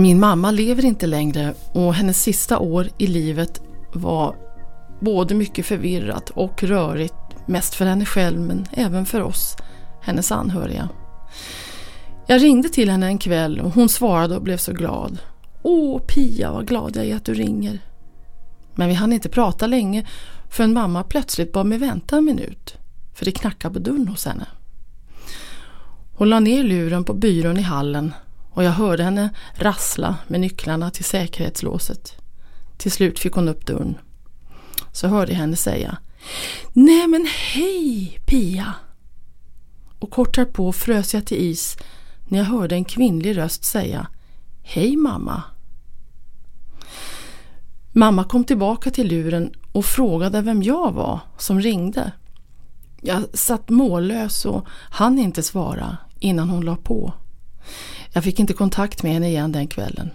Min mamma lever inte längre och hennes sista år i livet var både mycket förvirrat och rörigt. Mest för henne själv men även för oss, hennes anhöriga. Jag ringde till henne en kväll och hon svarade och blev så glad. Åh Pia, vad glad jag är att du ringer. Men vi hann inte prata länge förrän mamma plötsligt bad mig vänta en minut. För det knackade på dörren hos henne. Hon la ner luren på byrån i hallen och jag hörde henne rassla med nycklarna till säkerhetslåset. Till slut fick hon upp dörren. Så hörde jag henne säga Nej men hej Pia! Och kort därpå frös jag till is när jag hörde en kvinnlig röst säga Hej mamma! Mamma kom tillbaka till luren och frågade vem jag var som ringde. Jag satt mållös och hann inte svara innan hon la på. Jag fick inte kontakt med henne igen den kvällen.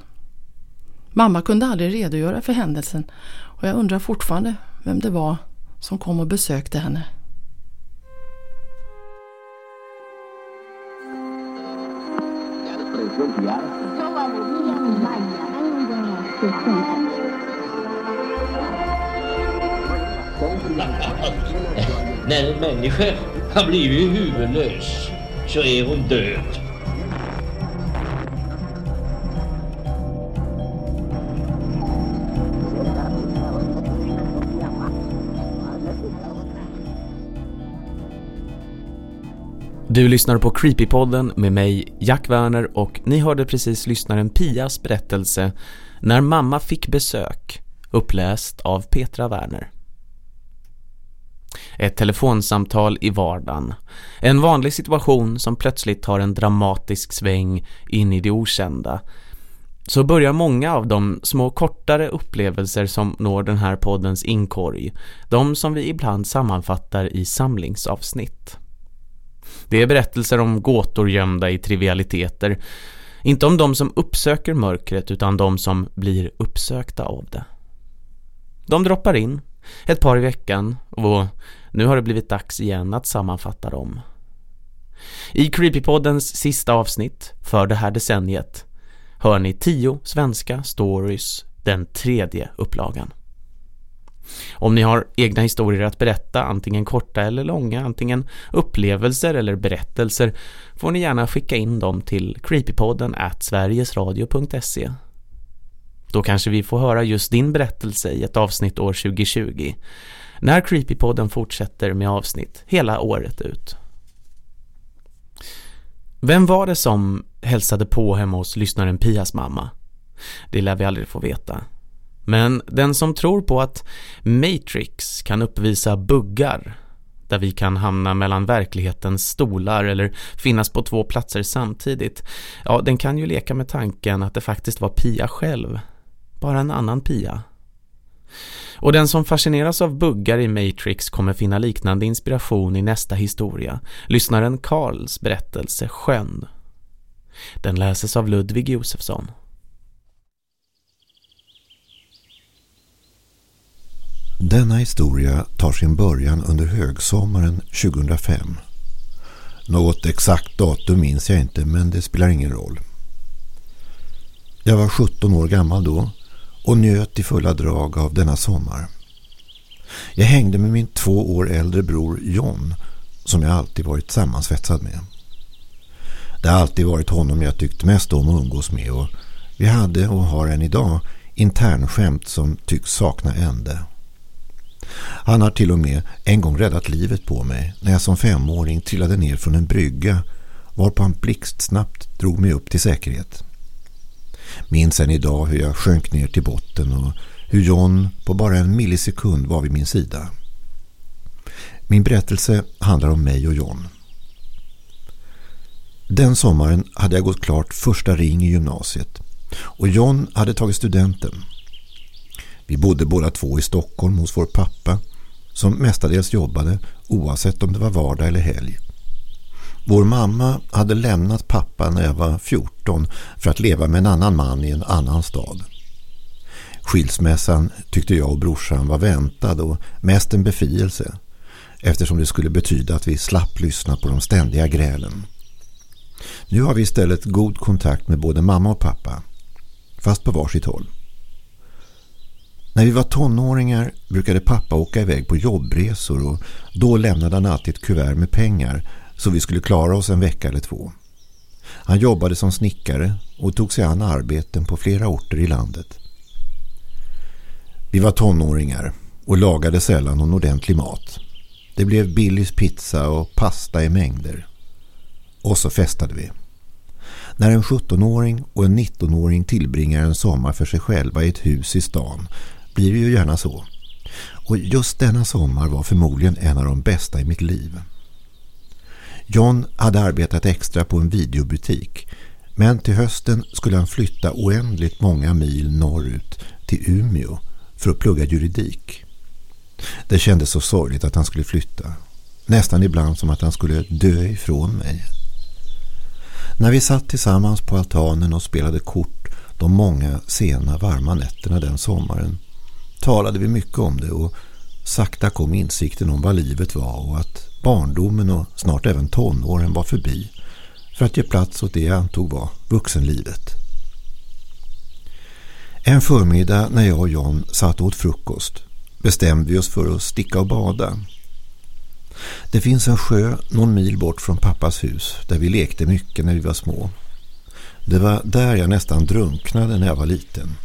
Mamma kunde aldrig redogöra för händelsen och jag undrar fortfarande vem det var som kom och besökte henne. När en människa har blivit huvudlös så är hon död. Du lyssnar på Creepypodden med mig, Jack Werner och ni hörde precis lyssnaren Pias berättelse När mamma fick besök, uppläst av Petra Werner. Ett telefonsamtal i vardagen. En vanlig situation som plötsligt tar en dramatisk sväng in i det okända. Så börjar många av de små kortare upplevelser som når den här poddens inkorg. De som vi ibland sammanfattar i samlingsavsnitt. Det är berättelser om gåtor gömda i trivialiteter. Inte om de som uppsöker mörkret utan de som blir uppsökta av det. De droppar in ett par i veckan och nu har det blivit dags igen att sammanfatta dem. I Creepypoddens sista avsnitt för det här decenniet hör ni tio svenska stories den tredje upplagan. Om ni har egna historier att berätta, antingen korta eller långa, antingen upplevelser eller berättelser, får ni gärna skicka in dem till creepypodden at sverigesradio.se. Då kanske vi får höra just din berättelse i ett avsnitt år 2020, när Creepypodden fortsätter med avsnitt hela året ut. Vem var det som hälsade på hemma hos lyssnaren Pias mamma? Det lär vi aldrig få veta. Men den som tror på att Matrix kan uppvisa buggar där vi kan hamna mellan verklighetens stolar eller finnas på två platser samtidigt, ja, den kan ju leka med tanken att det faktiskt var Pia själv. Bara en annan Pia. Och den som fascineras av buggar i Matrix kommer finna liknande inspiration i nästa historia, lyssnaren Karls berättelse Sjön. Den läses av Ludvig Josefsson. Denna historia tar sin början under högsommaren 2005. Något exakt datum minns jag inte men det spelar ingen roll. Jag var 17 år gammal då och njöt i fulla drag av denna sommar. Jag hängde med min två år äldre bror John som jag alltid varit sammansvetsad med. Det har alltid varit honom jag tyckt mest om att umgås med och vi hade och har än idag internskämt som tycks sakna ände. Han har till och med en gång räddat livet på mig när jag som femåring trillade ner från en brygga varpå han blixtsnabbt drog mig upp till säkerhet. Minns än idag hur jag sjönk ner till botten och hur John på bara en millisekund var vid min sida. Min berättelse handlar om mig och John. Den sommaren hade jag gått klart första ring i gymnasiet och John hade tagit studenten. Vi bodde båda två i Stockholm hos vår pappa som mestadels jobbade oavsett om det var vardag eller helg. Vår mamma hade lämnat pappa när jag var 14 för att leva med en annan man i en annan stad. Skilsmässan tyckte jag och brorsan var väntad och mest en befrielse eftersom det skulle betyda att vi slapp lyssna på de ständiga grälen. Nu har vi istället god kontakt med både mamma och pappa. fast på varsitt håll. När vi var tonåringar brukade pappa åka iväg på jobbresor och då lämnade han alltid ett kuvert med pengar så vi skulle klara oss en vecka eller två. Han jobbade som snickare och tog sig an arbeten på flera orter i landet. Vi var tonåringar och lagade sällan någon ordentlig mat. Det blev Billys pizza och pasta i mängder. Och så festade vi. När en 17-åring och en 19-åring tillbringar en sommar för sig själva i ett hus i stan blir det ju gärna så. Och just denna sommar var förmodligen en av de bästa i mitt liv. John hade arbetat extra på en videobutik men till hösten skulle han flytta oändligt många mil norrut till Umeå för att plugga juridik. Det kändes så sorgligt att han skulle flytta. Nästan ibland som att han skulle dö ifrån mig. När vi satt tillsammans på altanen och spelade kort de många sena varma nätterna den sommaren talade vi mycket om det och sakta kom insikten om vad livet var och att barndomen och snart även tonåren var förbi för att ge plats åt det jag antog var vuxenlivet. En förmiddag när jag och John satt åt frukost bestämde vi oss för att sticka och bada. Det finns en sjö någon mil bort från pappas hus där vi lekte mycket när vi var små. Det var där jag nästan drunknade när jag var liten.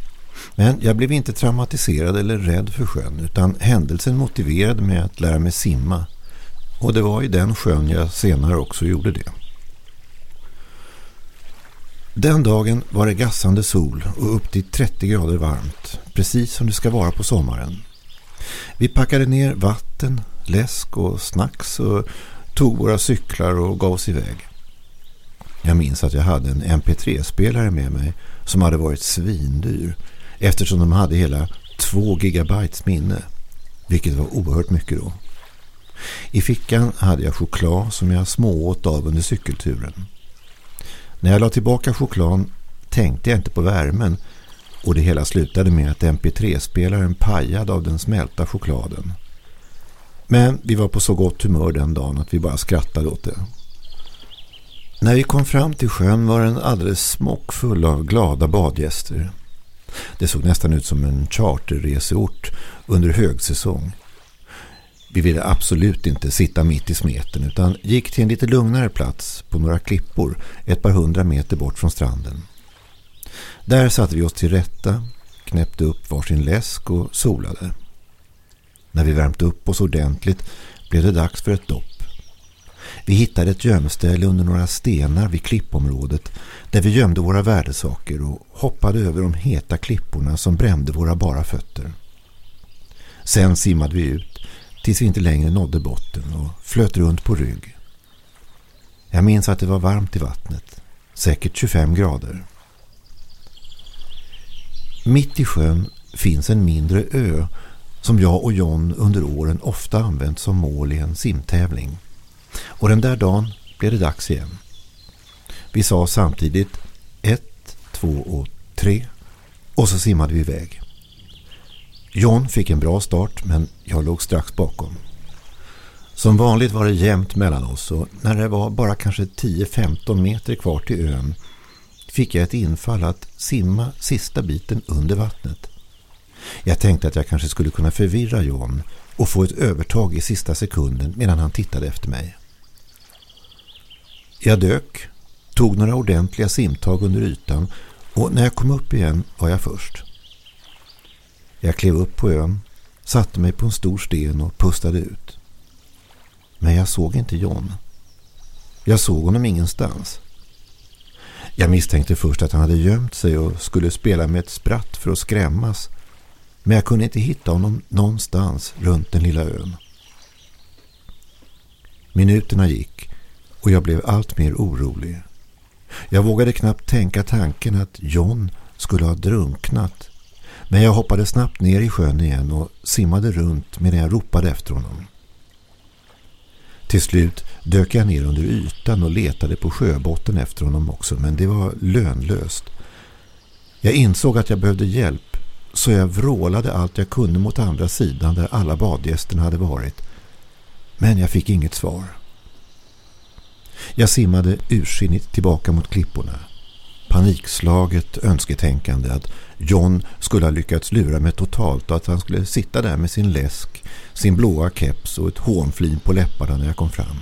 Men jag blev inte traumatiserad eller rädd för sjön utan händelsen motiverade mig att lära mig simma. Och det var i den sjön jag senare också gjorde det. Den dagen var det gassande sol och upp till 30 grader varmt, precis som det ska vara på sommaren. Vi packade ner vatten, läsk och snacks och tog våra cyklar och gav oss iväg. Jag minns att jag hade en MP3-spelare med mig som hade varit svindyr eftersom de hade hela 2 gigabytes minne, vilket var oerhört mycket då. I fickan hade jag choklad som jag smååt av under cykelturen. När jag la tillbaka chokladen tänkte jag inte på värmen och det hela slutade med att MP3-spelaren pajade av den smälta chokladen. Men vi var på så gott humör den dagen att vi bara skrattade åt det. När vi kom fram till sjön var den alldeles smockfull av glada badgäster. Det såg nästan ut som en charterreseort under högsäsong. Vi ville absolut inte sitta mitt i smeten utan gick till en lite lugnare plats på några klippor ett par hundra meter bort från stranden. Där satte vi oss till rätta, knäppte upp varsin läsk och solade. När vi värmt upp oss ordentligt blev det dags för ett dopp. Vi hittade ett gömställe under några stenar vid klippområdet där vi gömde våra värdesaker och hoppade över de heta klipporna som brände våra bara fötter. Sen simmade vi ut tills vi inte längre nådde botten och flöt runt på rygg. Jag minns att det var varmt i vattnet, säkert 25 grader. Mitt i sjön finns en mindre ö som jag och John under åren ofta använt som mål i en simtävling. Och den där dagen blev det dags igen. Vi sa samtidigt ett, två och tre och så simmade vi iväg. John fick en bra start men jag låg strax bakom. Som vanligt var det jämnt mellan oss och när det var bara kanske 10-15 meter kvar till ön fick jag ett infall att simma sista biten under vattnet. Jag tänkte att jag kanske skulle kunna förvirra John och få ett övertag i sista sekunden medan han tittade efter mig. Jag dök, tog några ordentliga simtag under ytan och när jag kom upp igen var jag först. Jag klev upp på ön, satte mig på en stor sten och pustade ut. Men jag såg inte John. Jag såg honom ingenstans. Jag misstänkte först att han hade gömt sig och skulle spela med ett spratt för att skrämmas. Men jag kunde inte hitta honom någonstans runt den lilla ön. Minuterna gick och jag blev allt mer orolig. Jag vågade knappt tänka tanken att John skulle ha drunknat. Men jag hoppade snabbt ner i sjön igen och simmade runt medan jag ropade efter honom. Till slut dök jag ner under ytan och letade på sjöbotten efter honom också men det var lönlöst. Jag insåg att jag behövde hjälp så jag vrålade allt jag kunde mot andra sidan där alla badgästerna hade varit. Men jag fick inget svar. Jag simmade ursinnigt tillbaka mot klipporna. panikslaget önsketänkande att John skulle ha lyckats lura mig totalt och att han skulle sitta där med sin läsk, sin blåa keps och ett hånflin på läpparna när jag kom fram.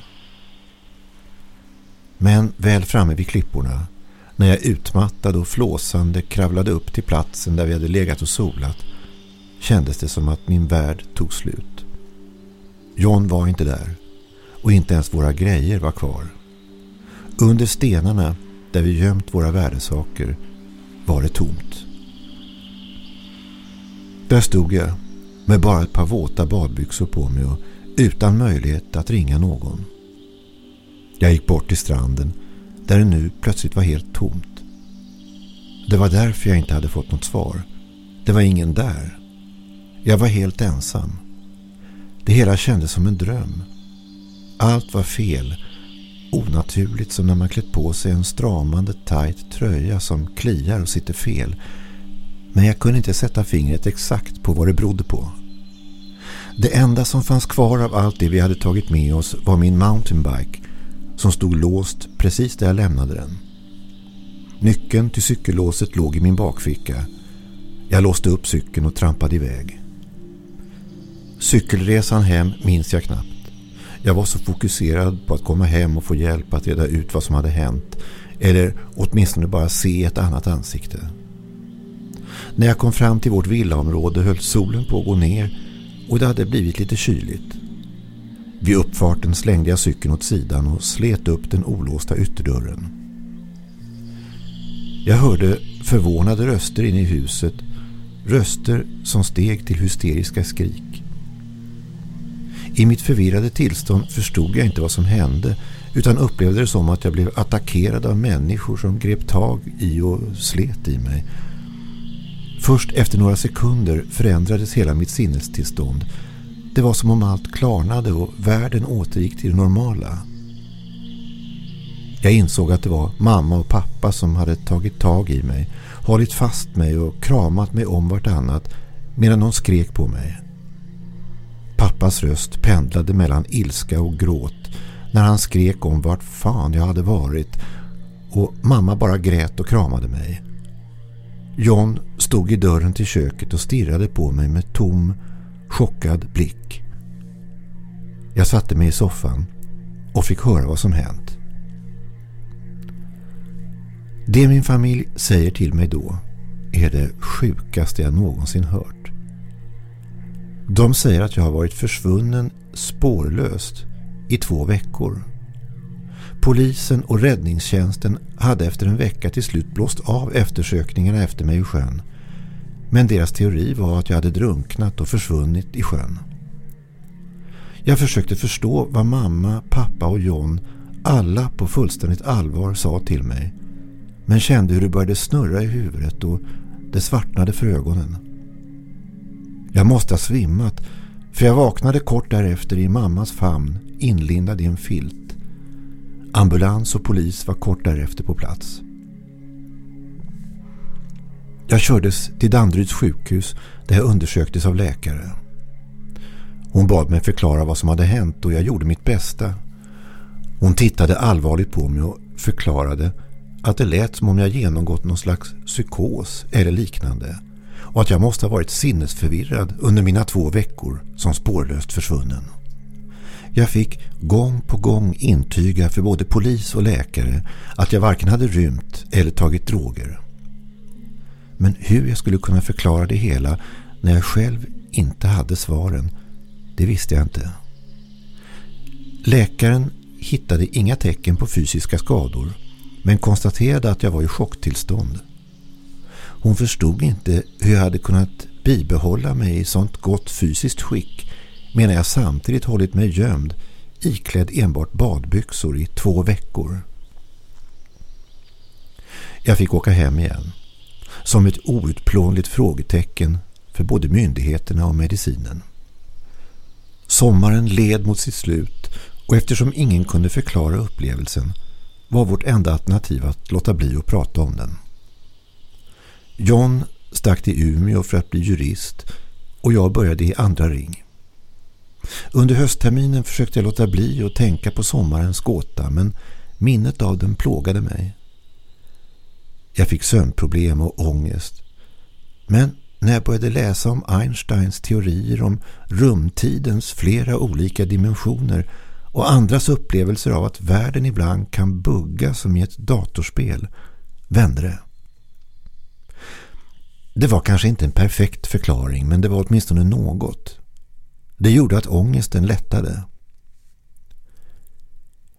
Men väl framme vid klipporna, när jag utmattad och flåsande kravlade upp till platsen där vi hade legat och solat, kändes det som att min värld tog slut. John var inte där och inte ens våra grejer var kvar. Under stenarna där vi gömt våra värdesaker var det tomt. Där stod jag med bara ett par våta badbyxor på mig och utan möjlighet att ringa någon. Jag gick bort till stranden där det nu plötsligt var helt tomt. Det var därför jag inte hade fått något svar. Det var ingen där. Jag var helt ensam. Det hela kändes som en dröm. Allt var fel. Onaturligt som när man klätt på sig en stramande tight tröja som kliar och sitter fel. Men jag kunde inte sätta fingret exakt på vad det berodde på. Det enda som fanns kvar av allt det vi hade tagit med oss var min mountainbike som stod låst precis där jag lämnade den. Nyckeln till cykellåset låg i min bakficka. Jag låste upp cykeln och trampade iväg. Cykelresan hem minns jag knappt. Jag var så fokuserad på att komma hem och få hjälp att reda ut vad som hade hänt. Eller åtminstone bara se ett annat ansikte. När jag kom fram till vårt villaområde höll solen på att gå ner och det hade blivit lite kyligt. Vid uppfarten slängde jag cykeln åt sidan och slet upp den olåsta ytterdörren. Jag hörde förvånade röster inne i huset. Röster som steg till hysteriska skrik. I mitt förvirrade tillstånd förstod jag inte vad som hände utan upplevde det som att jag blev attackerad av människor som grep tag i och slet i mig. Först efter några sekunder förändrades hela mitt sinnestillstånd- det var som om allt klarnade och världen återgick till det normala. Jag insåg att det var mamma och pappa som hade tagit tag i mig, hållit fast mig och kramat mig om vartannat medan de skrek på mig. Pappas röst pendlade mellan ilska och gråt när han skrek om vart fan jag hade varit och mamma bara grät och kramade mig. John stod i dörren till köket och stirrade på mig med tom, chockad blick. Jag satte mig i soffan och fick höra vad som hänt. Det min familj säger till mig då är det sjukaste jag någonsin hört. De säger att jag har varit försvunnen spårlöst i två veckor. Polisen och räddningstjänsten hade efter en vecka till slut blåst av eftersökningarna efter mig i sjön men deras teori var att jag hade drunknat och försvunnit i sjön. Jag försökte förstå vad mamma, pappa och John alla på fullständigt allvar sa till mig. Men kände hur det började snurra i huvudet och det svartnade för ögonen. Jag måste ha svimmat för jag vaknade kort därefter i mammas famn inlindad i en filt. Ambulans och polis var kort därefter på plats. Jag kördes till Dandryds sjukhus där jag undersöktes av läkare. Hon bad mig förklara vad som hade hänt och jag gjorde mitt bästa. Hon tittade allvarligt på mig och förklarade att det lät som om jag genomgått någon slags psykos eller liknande och att jag måste ha varit sinnesförvirrad under mina två veckor som spårlöst försvunnen. Jag fick gång på gång intyga för både polis och läkare att jag varken hade rymt eller tagit droger. Men hur jag skulle kunna förklara det hela när jag själv inte hade svaren, det visste jag inte. Läkaren hittade inga tecken på fysiska skador men konstaterade att jag var i chocktillstånd. Hon förstod inte hur jag hade kunnat bibehålla mig i sånt gott fysiskt skick medan jag samtidigt hållit mig gömd iklädd enbart badbyxor i två veckor. Jag fick åka hem igen som ett outplånligt frågetecken för både myndigheterna och medicinen. Sommaren led mot sitt slut och eftersom ingen kunde förklara upplevelsen var vårt enda alternativ att låta bli att prata om den. John stack till Umeå för att bli jurist och jag började i andra ring. Under höstterminen försökte jag låta bli att tänka på sommarens gåta men minnet av den plågade mig. Jag fick sömnproblem och ångest. Men när jag började läsa om Einsteins teorier om rumtidens flera olika dimensioner och andras upplevelser av att världen ibland kan bugga som i ett datorspel vände det. Det var kanske inte en perfekt förklaring men det var åtminstone något. Det gjorde att ångesten lättade.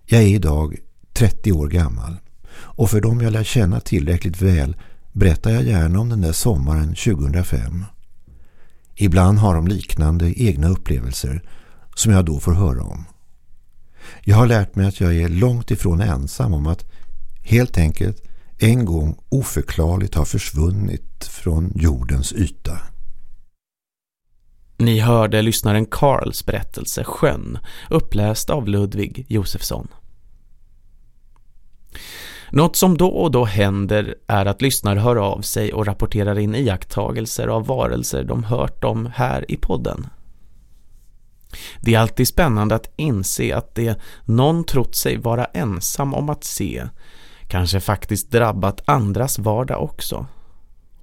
Jag är idag 30 år gammal och för dem jag lär känna tillräckligt väl berättar jag gärna om den där sommaren 2005. Ibland har de liknande egna upplevelser som jag då får höra om. Jag har lärt mig att jag är långt ifrån ensam om att helt enkelt en gång oförklarligt har försvunnit från jordens yta. Ni hörde lyssnaren Karls berättelse Sjön, uppläst av Ludvig Josefsson. Något som då och då händer är att lyssnare hör av sig och rapporterar in iakttagelser av varelser de hört om här i podden. Det är alltid spännande att inse att det någon trott sig vara ensam om att se kanske faktiskt drabbat andras vardag också.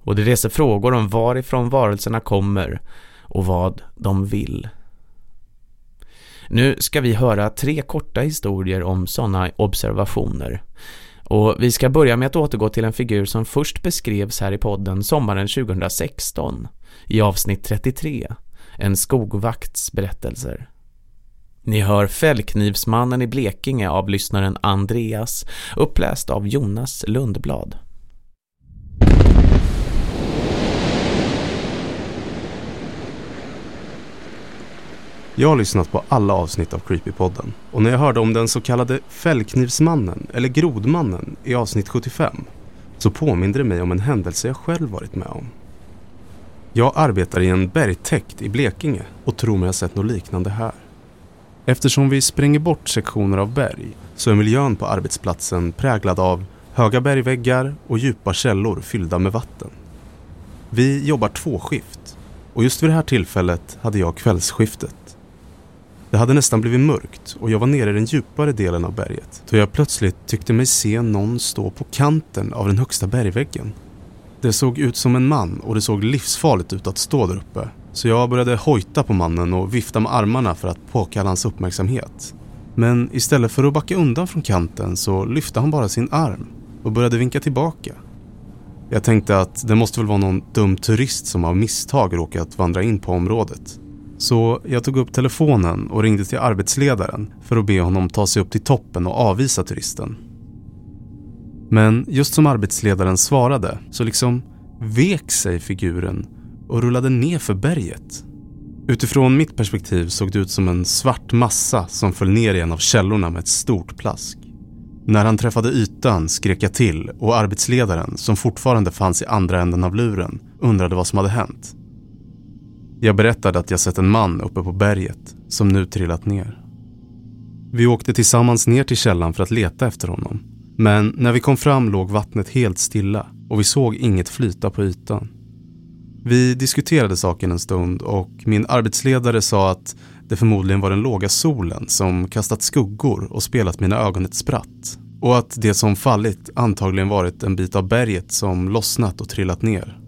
Och det reser frågor om varifrån varelserna kommer och vad de vill. Nu ska vi höra tre korta historier om sådana observationer. Och vi ska börja med att återgå till en figur som först beskrevs här i podden sommaren 2016 i avsnitt 33, en skogvakts berättelser. Ni hör Fällknivsmannen i Blekinge av lyssnaren Andreas, uppläst av Jonas Lundblad. Jag har lyssnat på alla avsnitt av Creepypodden och när jag hörde om den så kallade fällknivsmannen eller grodmannen i avsnitt 75 så påminde det mig om en händelse jag själv varit med om. Jag arbetar i en bergtäkt i Blekinge och tror mig ha sett något liknande här. Eftersom vi spränger bort sektioner av berg så är miljön på arbetsplatsen präglad av höga bergväggar och djupa källor fyllda med vatten. Vi jobbar två skift och just vid det här tillfället hade jag kvällsskiftet. Det hade nästan blivit mörkt och jag var nere i den djupare delen av berget då jag plötsligt tyckte mig se någon stå på kanten av den högsta bergväggen. Det såg ut som en man och det såg livsfarligt ut att stå där uppe. Så jag började hojta på mannen och vifta med armarna för att påkalla hans uppmärksamhet. Men istället för att backa undan från kanten så lyfte han bara sin arm och började vinka tillbaka. Jag tänkte att det måste väl vara någon dum turist som av misstag råkat vandra in på området. Så jag tog upp telefonen och ringde till arbetsledaren för att be honom ta sig upp till toppen och avvisa turisten. Men just som arbetsledaren svarade så liksom vek sig figuren och rullade ner för berget. Utifrån mitt perspektiv såg det ut som en svart massa som föll ner i en av källorna med ett stort plask. När han träffade ytan skrek jag till och arbetsledaren, som fortfarande fanns i andra änden av luren, undrade vad som hade hänt. Jag berättade att jag sett en man uppe på berget som nu trillat ner. Vi åkte tillsammans ner till källan för att leta efter honom. Men när vi kom fram låg vattnet helt stilla och vi såg inget flyta på ytan. Vi diskuterade saken en stund och min arbetsledare sa att det förmodligen var den låga solen som kastat skuggor och spelat mina ögon ett spratt. Och att det som fallit antagligen varit en bit av berget som lossnat och trillat ner.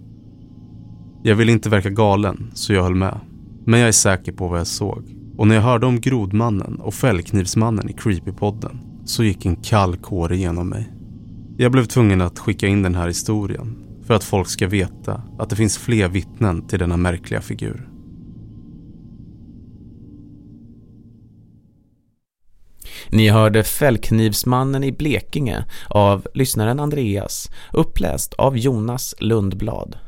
Jag ville inte verka galen, så jag höll med. Men jag är säker på vad jag såg. Och när jag hörde om grodmannen och fällknivsmannen i Creepypodden så gick en kall kår igenom mig. Jag blev tvungen att skicka in den här historien för att folk ska veta att det finns fler vittnen till denna märkliga figur. Ni hörde Fällknivsmannen i Blekinge av lyssnaren Andreas, uppläst av Jonas Lundblad.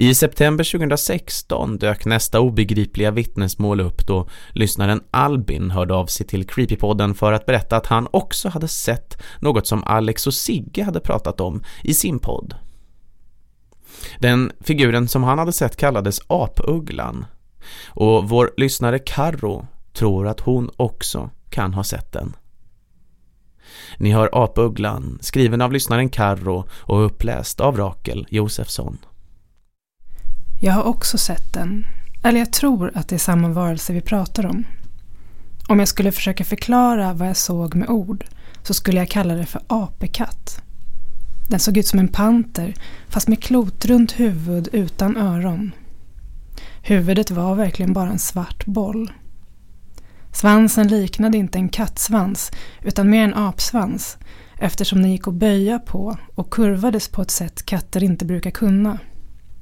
I september 2016 dök nästa obegripliga vittnesmål upp då lyssnaren Albin hörde av sig till Creepypodden för att berätta att han också hade sett något som Alex och Sigge hade pratat om i sin podd. Den figuren som han hade sett kallades Apugglan och vår lyssnare Karro tror att hon också kan ha sett den. Ni hör Apugglan, skriven av lyssnaren Karro och uppläst av Rakel Josefsson. Jag har också sett den. Eller jag tror att det är samma varelse vi pratar om. Om jag skulle försöka förklara vad jag såg med ord så skulle jag kalla det för apekatt. Den såg ut som en panter fast med klotrunt huvud utan öron. Huvudet var verkligen bara en svart boll. Svansen liknade inte en kattsvans utan mer en apsvans eftersom den gick att böja på och kurvades på ett sätt katter inte brukar kunna.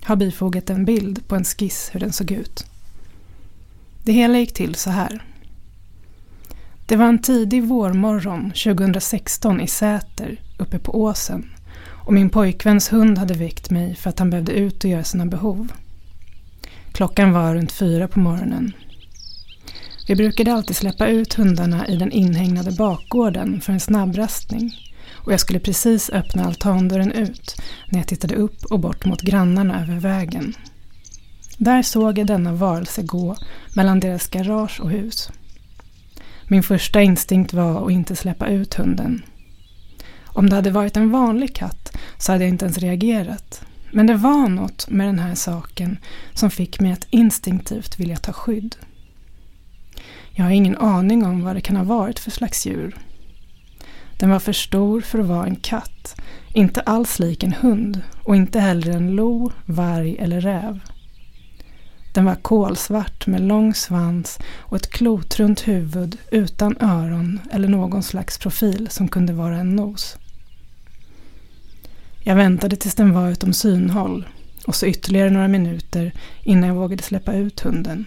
Har bifogat en bild på en skiss hur den såg ut. Det hela gick till så här. Det var en tidig vårmorgon 2016 i Säter uppe på åsen och min pojkväns hund hade väckt mig för att han behövde ut och göra sina behov. Klockan var runt fyra på morgonen. Vi brukade alltid släppa ut hundarna i den inhägnade bakgården för en snabbrastning och jag skulle precis öppna altandörren ut när jag tittade upp och bort mot grannarna över vägen. Där såg jag denna varelse gå mellan deras garage och hus. Min första instinkt var att inte släppa ut hunden. Om det hade varit en vanlig katt så hade jag inte ens reagerat. Men det var något med den här saken som fick mig att instinktivt vilja ta skydd. Jag har ingen aning om vad det kan ha varit för slags djur. Den var för stor för att vara en katt, inte alls lik en hund och inte heller en lo, varg eller räv. Den var kolsvart med lång svans och ett klotrunt huvud utan öron eller någon slags profil som kunde vara en nos. Jag väntade tills den var utom synhåll och så ytterligare några minuter innan jag vågade släppa ut hunden.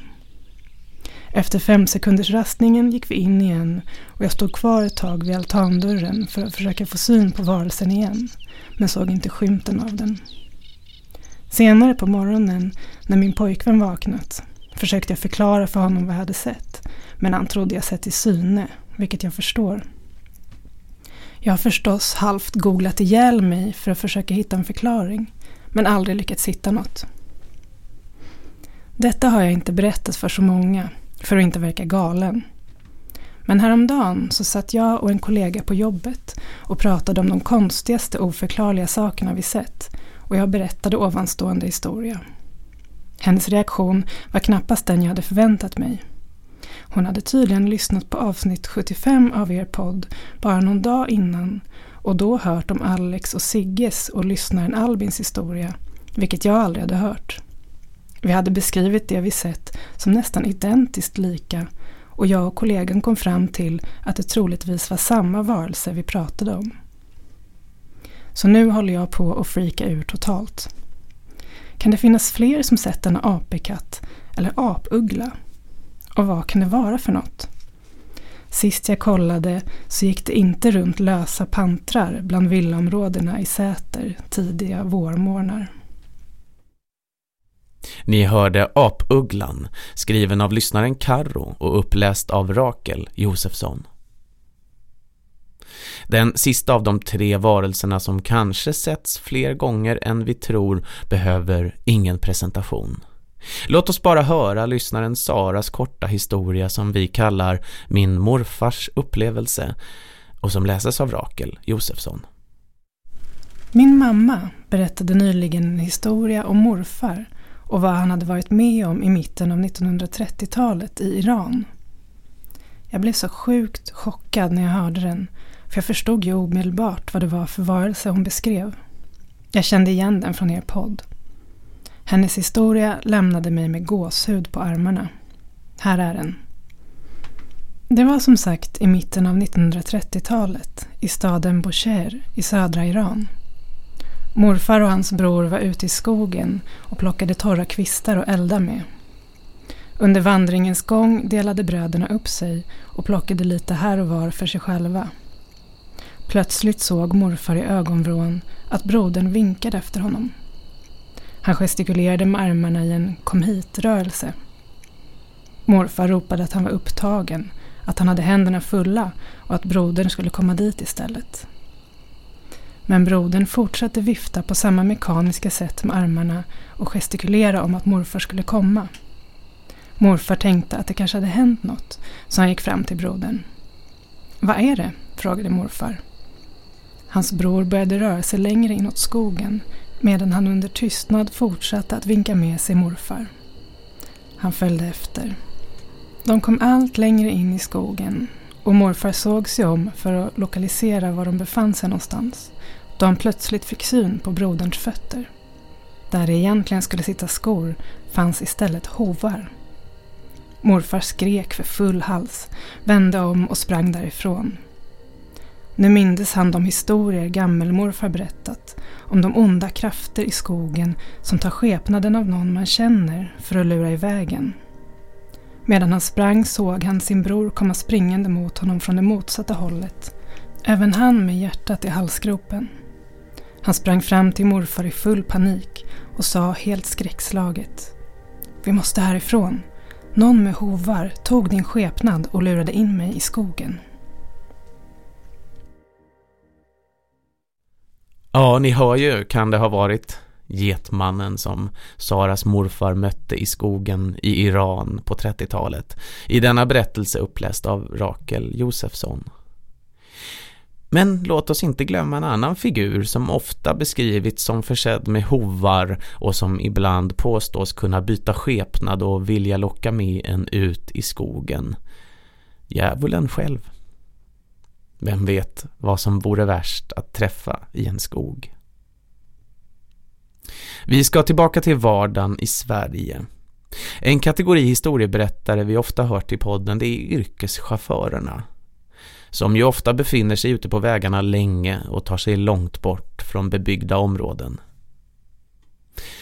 Efter fem sekunders rastningen gick vi in igen och jag stod kvar ett tag vid altandörren för att försöka få syn på varelsen igen, men såg inte skymten av den. Senare på morgonen, när min pojkvän vaknat, försökte jag förklara för honom vad jag hade sett, men han trodde jag sett i syne, vilket jag förstår. Jag har förstås halvt googlat ihjäl mig för att försöka hitta en förklaring, men aldrig lyckats hitta något. Detta har jag inte berättat för så många, för att inte verka galen. Men häromdagen så satt jag och en kollega på jobbet och pratade om de konstigaste oförklarliga sakerna vi sett och jag berättade ovanstående historia. Hennes reaktion var knappast den jag hade förväntat mig. Hon hade tydligen lyssnat på avsnitt 75 av er podd bara någon dag innan och då hört om Alex och Sigges och lyssnaren Albins historia, vilket jag aldrig hade hört. Vi hade beskrivit det vi sett som nästan identiskt lika och jag och kollegan kom fram till att det troligtvis var samma varelse vi pratade om. Så nu håller jag på att freaka ur totalt. Kan det finnas fler som sett denna apekatt eller apuggla? Och vad kan det vara för något? Sist jag kollade så gick det inte runt lösa pantrar bland villaområdena i Säter tidiga vårmorgnar. Ni hörde Apugglan, skriven av lyssnaren Karro och uppläst av Rakel Josefsson. Den sista av de tre varelserna som kanske setts fler gånger än vi tror behöver ingen presentation. Låt oss bara höra lyssnaren Saras korta historia som vi kallar Min morfars upplevelse och som läses av Rakel Josefsson. Min mamma berättade nyligen en historia om morfar och vad han hade varit med om i mitten av 1930-talet i Iran. Jag blev så sjukt chockad när jag hörde den för jag förstod ju omedelbart vad det var för varelse hon beskrev. Jag kände igen den från er podd. Hennes historia lämnade mig med gåshud på armarna. Här är den. Det var som sagt i mitten av 1930-talet i staden Bushehr i södra Iran. Morfar och hans bror var ute i skogen och plockade torra kvistar och elda med. Under vandringens gång delade bröderna upp sig och plockade lite här och var för sig själva. Plötsligt såg morfar i ögonvrån att brodern vinkade efter honom. Han gestikulerade med armarna i en kom hit-rörelse. Morfar ropade att han var upptagen, att han hade händerna fulla och att brodern skulle komma dit istället. Men brodern fortsatte vifta på samma mekaniska sätt med armarna och gestikulera om att morfar skulle komma. Morfar tänkte att det kanske hade hänt något, så han gick fram till brodern. Vad är det? frågade morfar. Hans bror började röra sig längre inåt skogen medan han under tystnad fortsatte att vinka med sig morfar. Han följde efter. De kom allt längre in i skogen och morfar såg sig om för att lokalisera var de befann sig någonstans då han plötsligt fick syn på broderns fötter. Där det egentligen skulle sitta skor fanns istället hovar. Morfar skrek för full hals, vände om och sprang därifrån. Nu mindes han de historier gammelmorfar berättat om de onda krafter i skogen som tar skepnaden av någon man känner för att lura iväg en. Medan han sprang såg han sin bror komma springande mot honom från det motsatta hållet. Även han med hjärtat i halsgropen. Han sprang fram till morfar i full panik och sa helt skräckslaget. Vi måste härifrån. Någon med hovar tog din skepnad och lurade in mig i skogen. Ja, ni hör ju, kan det ha varit getmannen som Saras morfar mötte i skogen i Iran på 30-talet. I denna berättelse uppläst av Rakel Josefsson. Men låt oss inte glömma en annan figur som ofta beskrivits som försedd med hovar och som ibland påstås kunna byta skepnad och vilja locka med en ut i skogen. Djävulen själv. Vem vet vad som vore värst att träffa i en skog. Vi ska tillbaka till vardagen i Sverige. En kategori historieberättare vi ofta hört i podden det är yrkeschaufförerna. Som ju ofta befinner sig ute på vägarna länge och tar sig långt bort från bebyggda områden.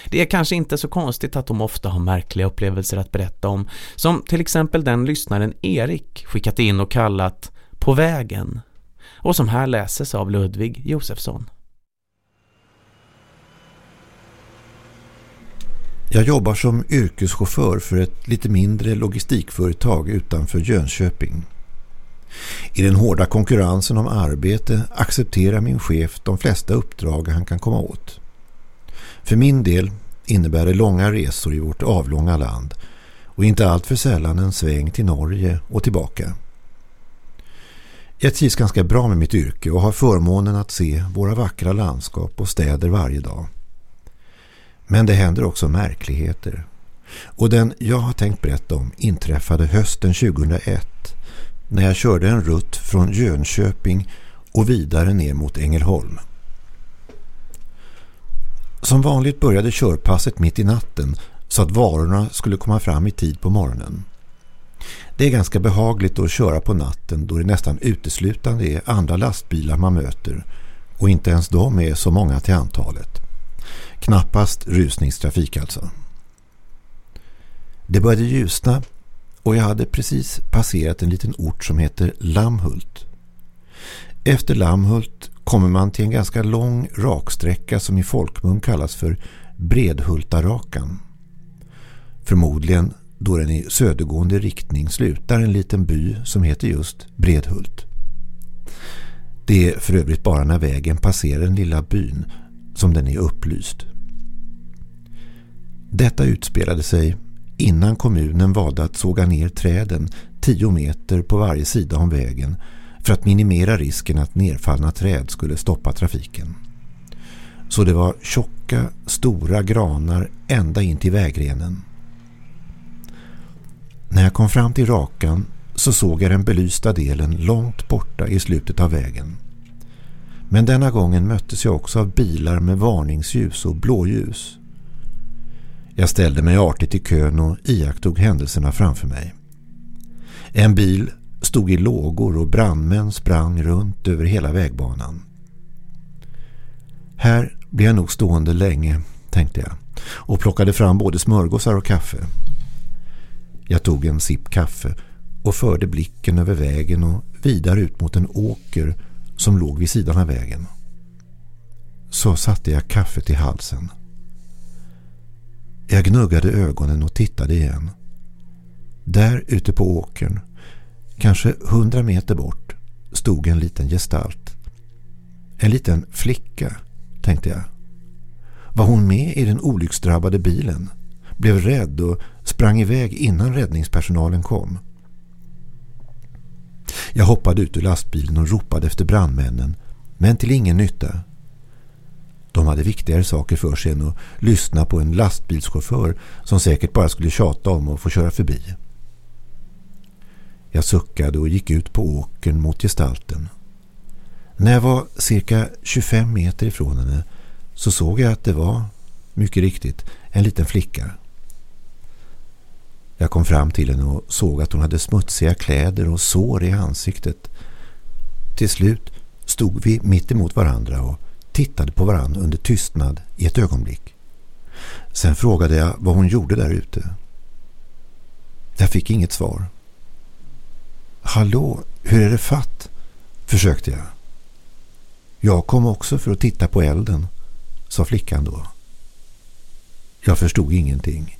Det är kanske inte så konstigt att de ofta har märkliga upplevelser att berätta om, som till exempel den lyssnaren Erik skickat in och kallat På vägen, och som här läses av Ludvig Josefsson. Jag jobbar som yrkeschaufför för ett lite mindre logistikföretag utanför Jönköping. I den hårda konkurrensen om arbete accepterar min chef de flesta uppdrag han kan komma åt. För min del innebär det långa resor i vårt avlånga land och inte allt för sällan en sväng till Norge och tillbaka. Jag trivs ganska bra med mitt yrke och har förmånen att se våra vackra landskap och städer varje dag. Men det händer också märkligheter. Och den jag har tänkt berätta om inträffade hösten 2001 när jag körde en rutt från Jönköping och vidare ner mot Ängelholm. Som vanligt började körpasset mitt i natten så att varorna skulle komma fram i tid på morgonen. Det är ganska behagligt att köra på natten då det nästan uteslutande är andra lastbilar man möter och inte ens de är så många till antalet. Knappast rusningstrafik alltså. Det började ljusna och jag hade precis passerat en liten ort som heter Lamhult. Efter Lamhult kommer man till en ganska lång raksträcka som i folkmun kallas för Bredhultarakan. Förmodligen då den i södergående riktning slutar en liten by som heter just Bredhult. Det är för övrigt bara när vägen passerar den lilla byn som den är upplyst. Detta utspelade sig innan kommunen valde att såga ner träden 10 meter på varje sida om vägen för att minimera risken att nerfallna träd skulle stoppa trafiken. Så det var tjocka, stora granar ända in till vägrenen. När jag kom fram till rakan så såg jag den belysta delen långt borta i slutet av vägen. Men denna gången möttes jag också av bilar med varningsljus och blåljus. Jag ställde mig artigt i kön och iakttog händelserna framför mig. En bil stod i lågor och brandmän sprang runt över hela vägbanan. Här blir jag nog stående länge, tänkte jag, och plockade fram både smörgåsar och kaffe. Jag tog en sipp kaffe och förde blicken över vägen och vidare ut mot en åker som låg vid sidan av vägen. Så satte jag kaffet i halsen. Jag gnuggade ögonen och tittade igen. Där ute på åkern, kanske hundra meter bort, stod en liten gestalt. En liten flicka, tänkte jag. Var hon med i den olycksdrabbade bilen? Blev rädd och sprang iväg innan räddningspersonalen kom. Jag hoppade ut ur lastbilen och ropade efter brandmännen, men till ingen nytta. De hade viktigare saker för sig än att lyssna på en lastbilschaufför som säkert bara skulle tjata om att få köra förbi. Jag suckade och gick ut på åkern mot gestalten. När jag var cirka 25 meter ifrån henne så såg jag att det var, mycket riktigt, en liten flicka. Jag kom fram till henne och såg att hon hade smutsiga kläder och sår i ansiktet. Till slut stod vi mitt emot varandra och tittade på varandra under tystnad i ett ögonblick. Sen frågade jag vad hon gjorde där ute. Jag fick inget svar. Hallå, hur är det fatt? Försökte jag. Jag kom också för att titta på elden, sa flickan då. Jag förstod ingenting.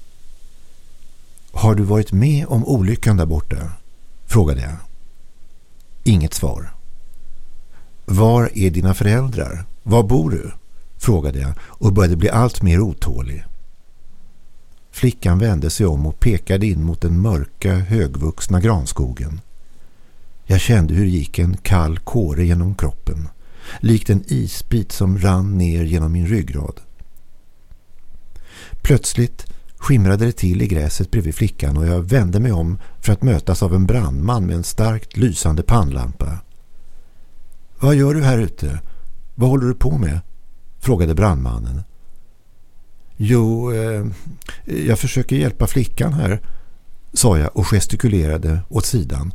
Har du varit med om olyckan där borta? Frågade jag. Inget svar. Var är dina föräldrar? Var bor du? Frågade jag och började bli allt mer otålig. Flickan vände sig om och pekade in mot den mörka, högvuxna granskogen. Jag kände hur gick en kall kåre genom kroppen, likt en isbit som rann ner genom min ryggrad. Plötsligt skimrade det till i gräset bredvid flickan och jag vände mig om för att mötas av en brandman med en starkt lysande pannlampa. Vad gör du här ute? Vad håller du på med? frågade brandmannen. Jo, eh, jag försöker hjälpa flickan här, sa jag och gestikulerade åt sidan.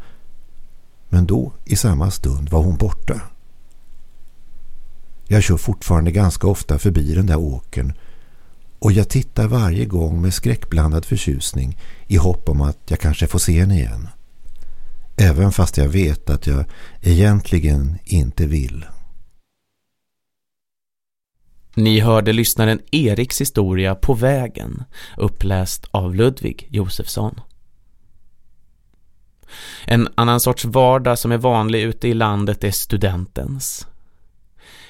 Men då, i samma stund, var hon borta. Jag kör fortfarande ganska ofta förbi den där åkern och jag tittar varje gång med skräckblandad förtjusning i hopp om att jag kanske får se henne igen. Även fast jag vet att jag egentligen inte vill. Ni hörde lyssnaren Eriks historia På vägen, uppläst av Ludvig Josefsson. En annan sorts vardag som är vanlig ute i landet är studentens.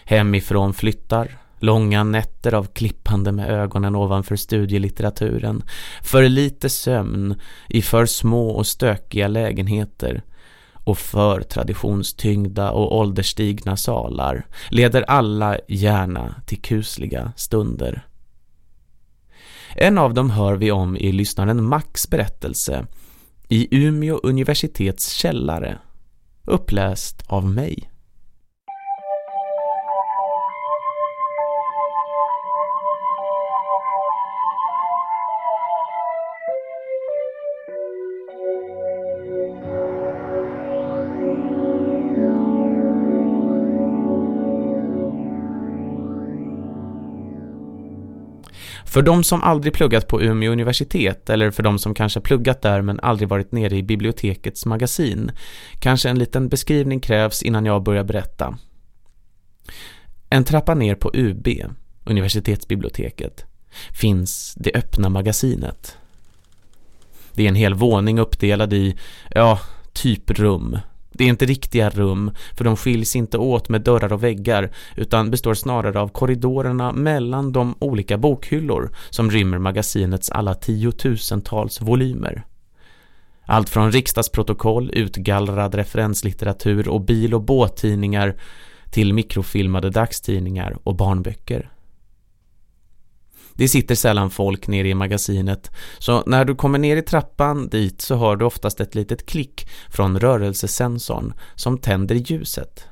Hemifrån flyttar, långa nätter av klippande med ögonen ovanför studielitteraturen, för lite sömn i för små och stökiga lägenheter och för traditionstyngda och ålderstigna salar leder alla gärna till kusliga stunder. En av dem hör vi om i lyssnaren Max berättelse i Umeå universitets källare, uppläst av mig. För de som aldrig pluggat på Umeå universitet eller för de som kanske pluggat där men aldrig varit nere i bibliotekets magasin kanske en liten beskrivning krävs innan jag börjar berätta. En trappa ner på UB, universitetsbiblioteket, finns det öppna magasinet. Det är en hel våning uppdelad i, ja, typ rum det är inte riktiga rum, för de skiljs inte åt med dörrar och väggar utan består snarare av korridorerna mellan de olika bokhyllor som rymmer magasinets alla tiotusentals volymer. Allt från riksdagsprotokoll, utgallrad referenslitteratur och bil- och båttidningar till mikrofilmade dagstidningar och barnböcker. Det sitter sällan folk nere i magasinet så när du kommer ner i trappan dit så hör du oftast ett litet klick från rörelsesensorn som tänder ljuset.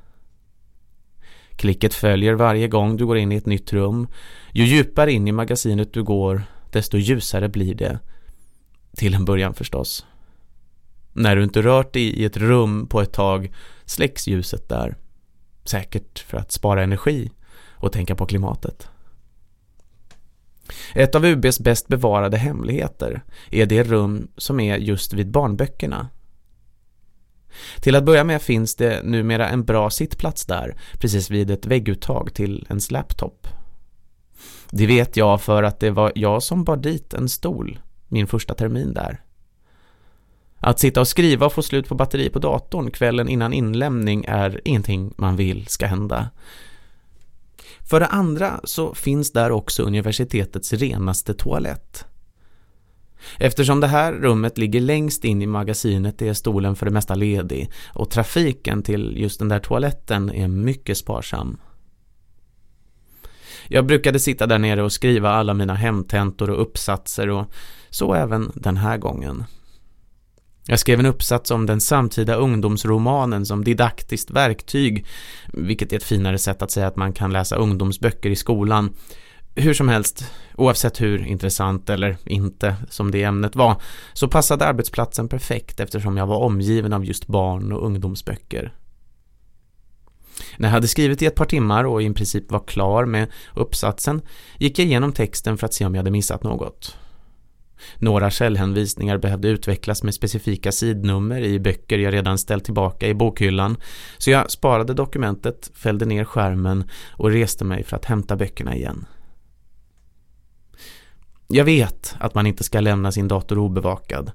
Klicket följer varje gång du går in i ett nytt rum. Ju djupare in i magasinet du går desto ljusare blir det. Till en början förstås. När du inte rört dig i ett rum på ett tag släcks ljuset där. Säkert för att spara energi och tänka på klimatet. Ett av UBs bäst bevarade hemligheter är det rum som är just vid barnböckerna. Till att börja med finns det numera en bra sittplats där, precis vid ett vägguttag till ens laptop. Det vet jag för att det var jag som bar dit en stol min första termin där. Att sitta och skriva och få slut på batteri på datorn kvällen innan inlämning är ingenting man vill ska hända. För det andra så finns där också universitetets renaste toalett. Eftersom det här rummet ligger längst in i magasinet är stolen för det mesta ledig och trafiken till just den där toaletten är mycket sparsam. Jag brukade sitta där nere och skriva alla mina hemtentor och uppsatser och så även den här gången. Jag skrev en uppsats om den samtida ungdomsromanen som didaktiskt verktyg, vilket är ett finare sätt att säga att man kan läsa ungdomsböcker i skolan. Hur som helst, oavsett hur intressant eller inte som det ämnet var, så passade arbetsplatsen perfekt eftersom jag var omgiven av just barn- och ungdomsböcker. När jag hade skrivit i ett par timmar och i princip var klar med uppsatsen gick jag igenom texten för att se om jag hade missat något. Några källhänvisningar behövde utvecklas med specifika sidnummer i böcker jag redan ställt tillbaka i bokhyllan så jag sparade dokumentet, fällde ner skärmen och reste mig för att hämta böckerna igen. Jag vet att man inte ska lämna sin dator obevakad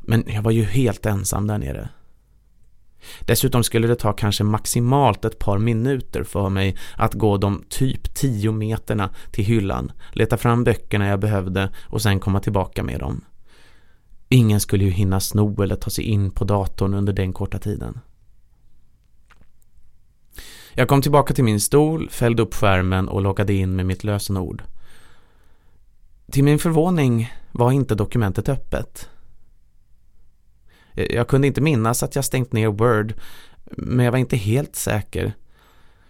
men jag var ju helt ensam där nere. Dessutom skulle det ta kanske maximalt ett par minuter för mig att gå de typ tio meterna till hyllan, leta fram böckerna jag behövde och sen komma tillbaka med dem. Ingen skulle ju hinna sno eller ta sig in på datorn under den korta tiden. Jag kom tillbaka till min stol, fällde upp skärmen och loggade in med mitt lösenord. Till min förvåning var inte dokumentet öppet. Eh, jag kunde inte minnas att jag stängt ner Word, men jag var inte helt säker.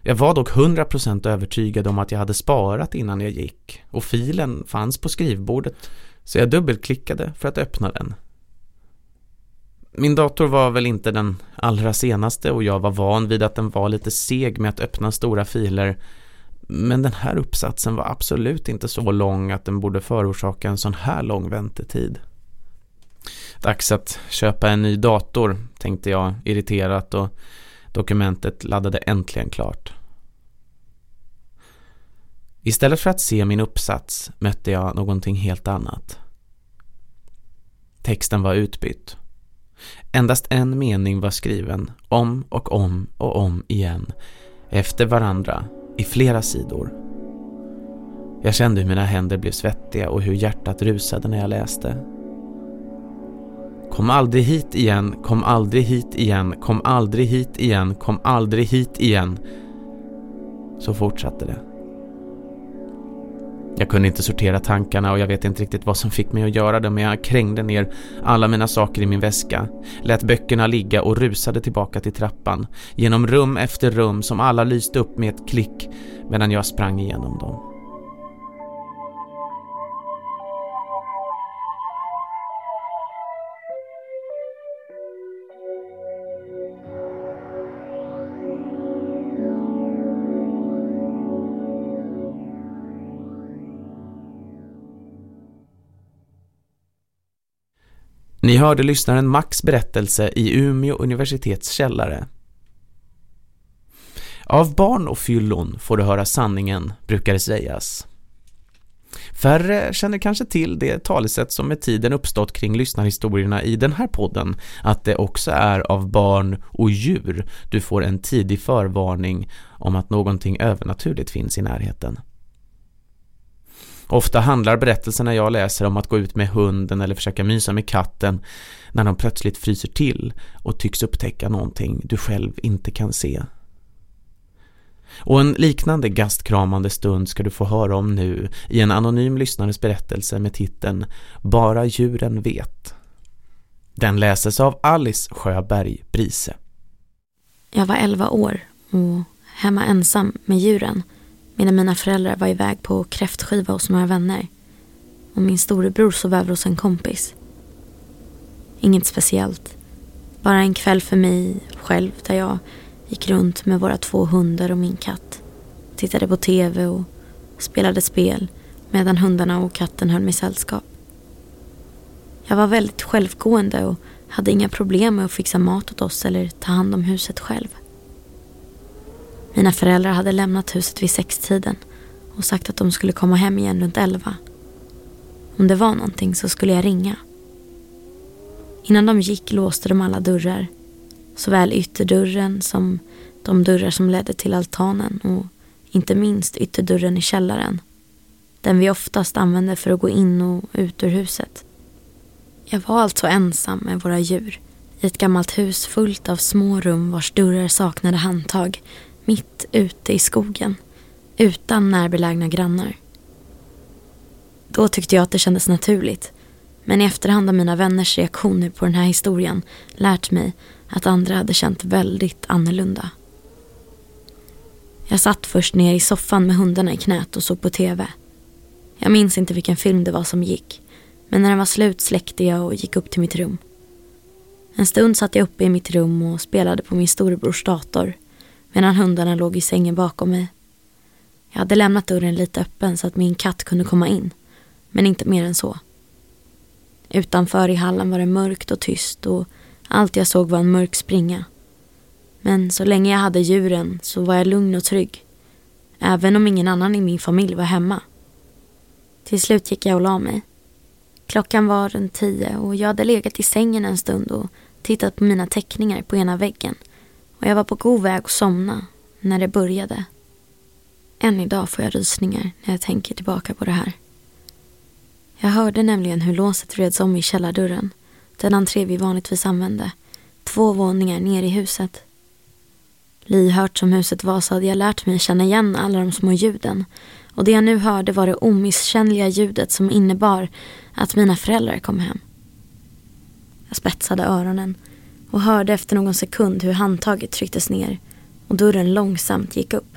Jag var dock 100% övertygad om att jag hade sparat innan jag gick och filen fanns på skrivbordet så jag dubbelklickade för att öppna den. Min dator var väl inte den allra senaste och jag var van vid att den var lite seg med att öppna stora filer men den här uppsatsen var absolut inte så lång att den borde förorsaka en sån här lång väntetid. Dags att köpa en ny dator, tänkte jag irriterat och dokumentet laddade äntligen klart. Istället för att se min uppsats mötte jag någonting helt annat. Texten var utbytt. Endast en mening var skriven om och om och om igen efter varandra i flera sidor. Jag kände hur mina händer blev svettiga och hur hjärtat rusade när jag läste. Kom aldrig hit igen, kom aldrig hit igen, kom aldrig hit igen, kom aldrig hit igen. Så fortsatte det. Jag kunde inte sortera tankarna och jag vet inte riktigt vad som fick mig att göra det men jag krängde ner alla mina saker i min väska, lät böckerna ligga och rusade tillbaka till trappan, genom rum efter rum som alla lyste upp med ett klick medan jag sprang igenom dem. Ni hörde lyssnaren Max berättelse i Umeå universitets källare. Av barn och fyllon får du höra sanningen, brukar det sägas. Färre känner kanske till det talesätt som med tiden uppstått kring lyssnarhistorierna i den här podden, att det också är av barn och djur du får en tidig förvarning om att någonting övernaturligt finns i närheten. Ofta handlar berättelserna jag läser om att gå ut med hunden eller försöka mysa med katten när de plötsligt fryser till och tycks upptäcka någonting du själv inte kan se. Och en liknande gastkramande stund ska du få höra om nu i en anonym lyssnares berättelse med titeln Bara djuren vet. Den läses av Alice Sjöberg Brise. Jag var 11 år och hemma ensam med djuren medan mina föräldrar var iväg på kräftskiva hos några vänner. Och min storebror sov över hos en kompis. Inget speciellt. Bara en kväll för mig själv där jag gick runt med våra två hundar och min katt. Tittade på tv och spelade spel medan hundarna och katten höll mig sällskap. Jag var väldigt självgående och hade inga problem med att fixa mat åt oss eller ta hand om huset själv. Mina föräldrar hade lämnat huset vid sextiden och sagt att de skulle komma hem igen runt elva. Om det var någonting så skulle jag ringa. Innan de gick låste de alla dörrar. Såväl ytterdörren som de dörrar som ledde till altanen och inte minst ytterdörren i källaren. Den vi oftast använde för att gå in och ut ur huset. Jag var alltså ensam med våra djur i ett gammalt hus fullt av små rum vars dörrar saknade handtag mitt ute i skogen utan närbelägna grannar. Då tyckte jag att det kändes naturligt. Men i efterhand har mina vänners reaktioner på den här historien lärt mig att andra hade känt väldigt annorlunda. Jag satt först ner i soffan med hundarna i knät och såg på TV. Jag minns inte vilken film det var som gick. Men när den var slut släckte jag och gick upp till mitt rum. En stund satt jag uppe i mitt rum och spelade på min storebrors dator medan hundarna låg i sängen bakom mig. Jag hade lämnat dörren lite öppen så att min katt kunde komma in, men inte mer än så. Utanför i hallen var det mörkt och tyst och allt jag såg var en mörk springa. Men så länge jag hade djuren så var jag lugn och trygg. Även om ingen annan i min familj var hemma. Till slut gick jag och la mig. Klockan var runt tio och jag hade legat i sängen en stund och tittat på mina teckningar på ena väggen. Och jag var på god väg att somna när det började. Än idag får jag rysningar när jag tänker tillbaka på det här. Jag hörde nämligen hur låset vreds om i källardörren. Den entré vi vanligtvis använde. Två våningar ner i huset. Lyhört som huset var så hade jag lärt mig känna igen alla de små ljuden. Och det jag nu hörde var det omisskännliga ljudet som innebar att mina föräldrar kom hem. Jag spetsade öronen och hörde efter någon sekund hur handtaget trycktes ner och dörren långsamt gick upp.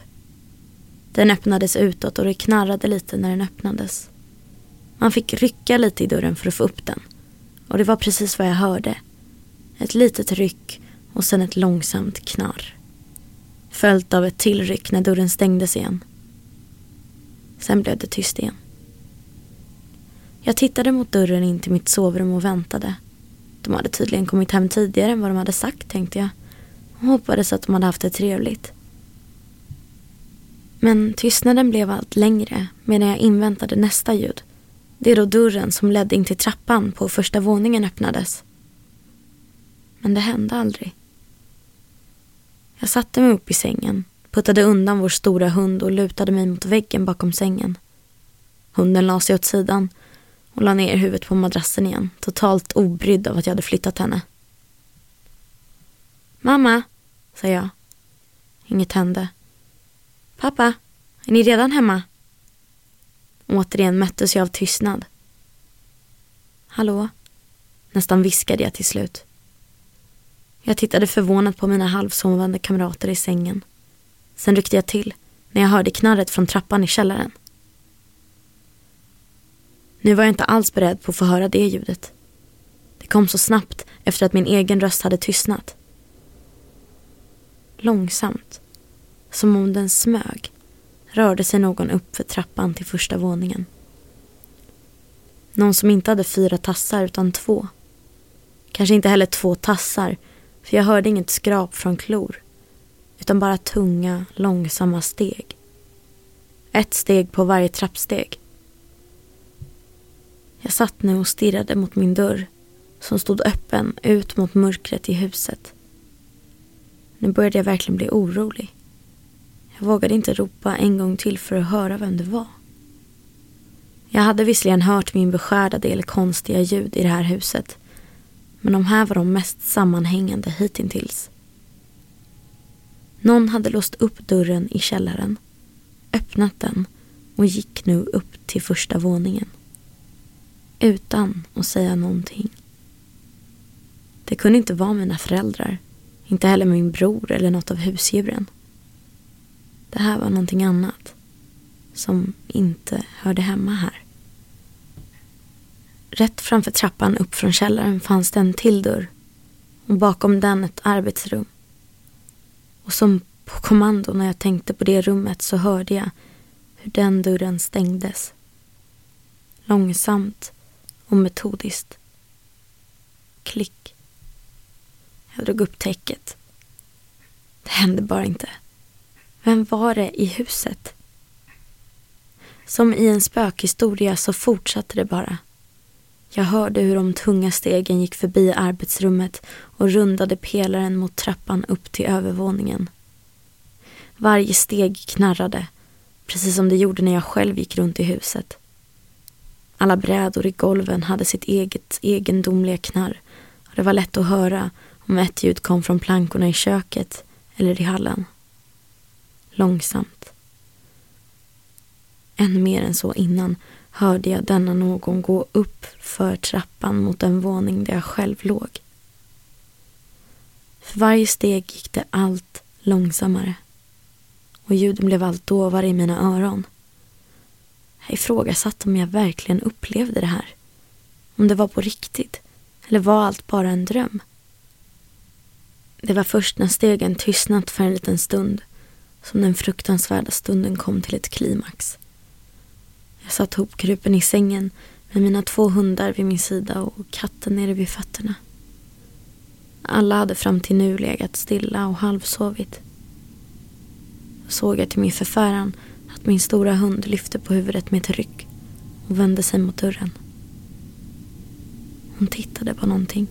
Den öppnades utåt och det knarrade lite när den öppnades. Man fick rycka lite i dörren för att få upp den. Och det var precis vad jag hörde. Ett litet ryck och sen ett långsamt knarr. Följt av ett till ryck när dörren stängdes igen. Sen blev det tyst igen. Jag tittade mot dörren in till mitt sovrum och väntade. De hade tydligen kommit hem tidigare än vad de hade sagt, tänkte jag. Och hoppades att de hade haft det trevligt. Men tystnaden blev allt längre medan jag inväntade nästa ljud. Det är då dörren som ledde in till trappan på första våningen öppnades. Men det hände aldrig. Jag satte mig upp i sängen, puttade undan vår stora hund och lutade mig mot väggen bakom sängen. Hunden la sig åt sidan och la ner huvudet på madrassen igen, totalt obrydd av att jag hade flyttat henne. Mamma, sa jag. Inget hände. Pappa, är ni redan hemma? Återigen möttes jag av tystnad. Hallå? Nästan viskade jag till slut. Jag tittade förvånat på mina halvsovande kamrater i sängen. Sen ryckte jag till när jag hörde knarret från trappan i källaren. Nu var jag inte alls beredd på att få höra det ljudet. Det kom så snabbt efter att min egen röst hade tystnat. Långsamt, som om den smög, rörde sig någon upp för trappan till första våningen. Någon som inte hade fyra tassar utan två. Kanske inte heller två tassar, för jag hörde inget skrap från klor. Utan bara tunga, långsamma steg. Ett steg på varje trappsteg. Jag satt nu och stirrade mot min dörr som stod öppen ut mot mörkret i huset. Nu började jag verkligen bli orolig. Jag vågade inte ropa en gång till för att höra vem det var. Jag hade visserligen hört min beskärda del konstiga ljud i det här huset. Men de här var de mest sammanhängande hittills. Någon hade låst upp dörren i källaren, öppnat den och gick nu upp till första våningen. Utan att säga någonting. Det kunde inte vara mina föräldrar, inte heller min bror eller något av husdjuren. Det här var någonting annat som inte hörde hemma här. Rätt framför trappan upp från källaren fanns det en till dörr och bakom den ett arbetsrum. Och som på kommando när jag tänkte på det rummet så hörde jag hur den dörren stängdes. Långsamt och metodiskt. Klick. Jag drog upp täcket. Det hände bara inte. Vem var det i huset? Som i en spökhistoria så fortsatte det bara. Jag hörde hur de tunga stegen gick förbi arbetsrummet och rundade pelaren mot trappan upp till övervåningen. Varje steg knarrade, precis som det gjorde när jag själv gick runt i huset. Alla brädor i golven hade sitt eget egendomliga knarr och det var lätt att höra om ett ljud kom från plankorna i köket eller i hallen. Långsamt. Än mer än så innan hörde jag denna någon gå upp för trappan mot den våning där jag själv låg. För varje steg gick det allt långsammare och ljuden blev allt dovare i mina öron. Jag ifrågasatte om jag verkligen upplevde det här. Om det var på riktigt eller var allt bara en dröm? Det var först när stegen tystnat för en liten stund som den fruktansvärda stunden kom till ett klimax. Jag satt hopkrupen i sängen med mina två hundar vid min sida och katten nere vid fötterna. Alla hade fram till nu legat stilla och halvsovit. Jag såg jag till min förfäran min stora hund lyfte på huvudet med ett ryck och vände sig mot dörren. Hon tittade på någonting.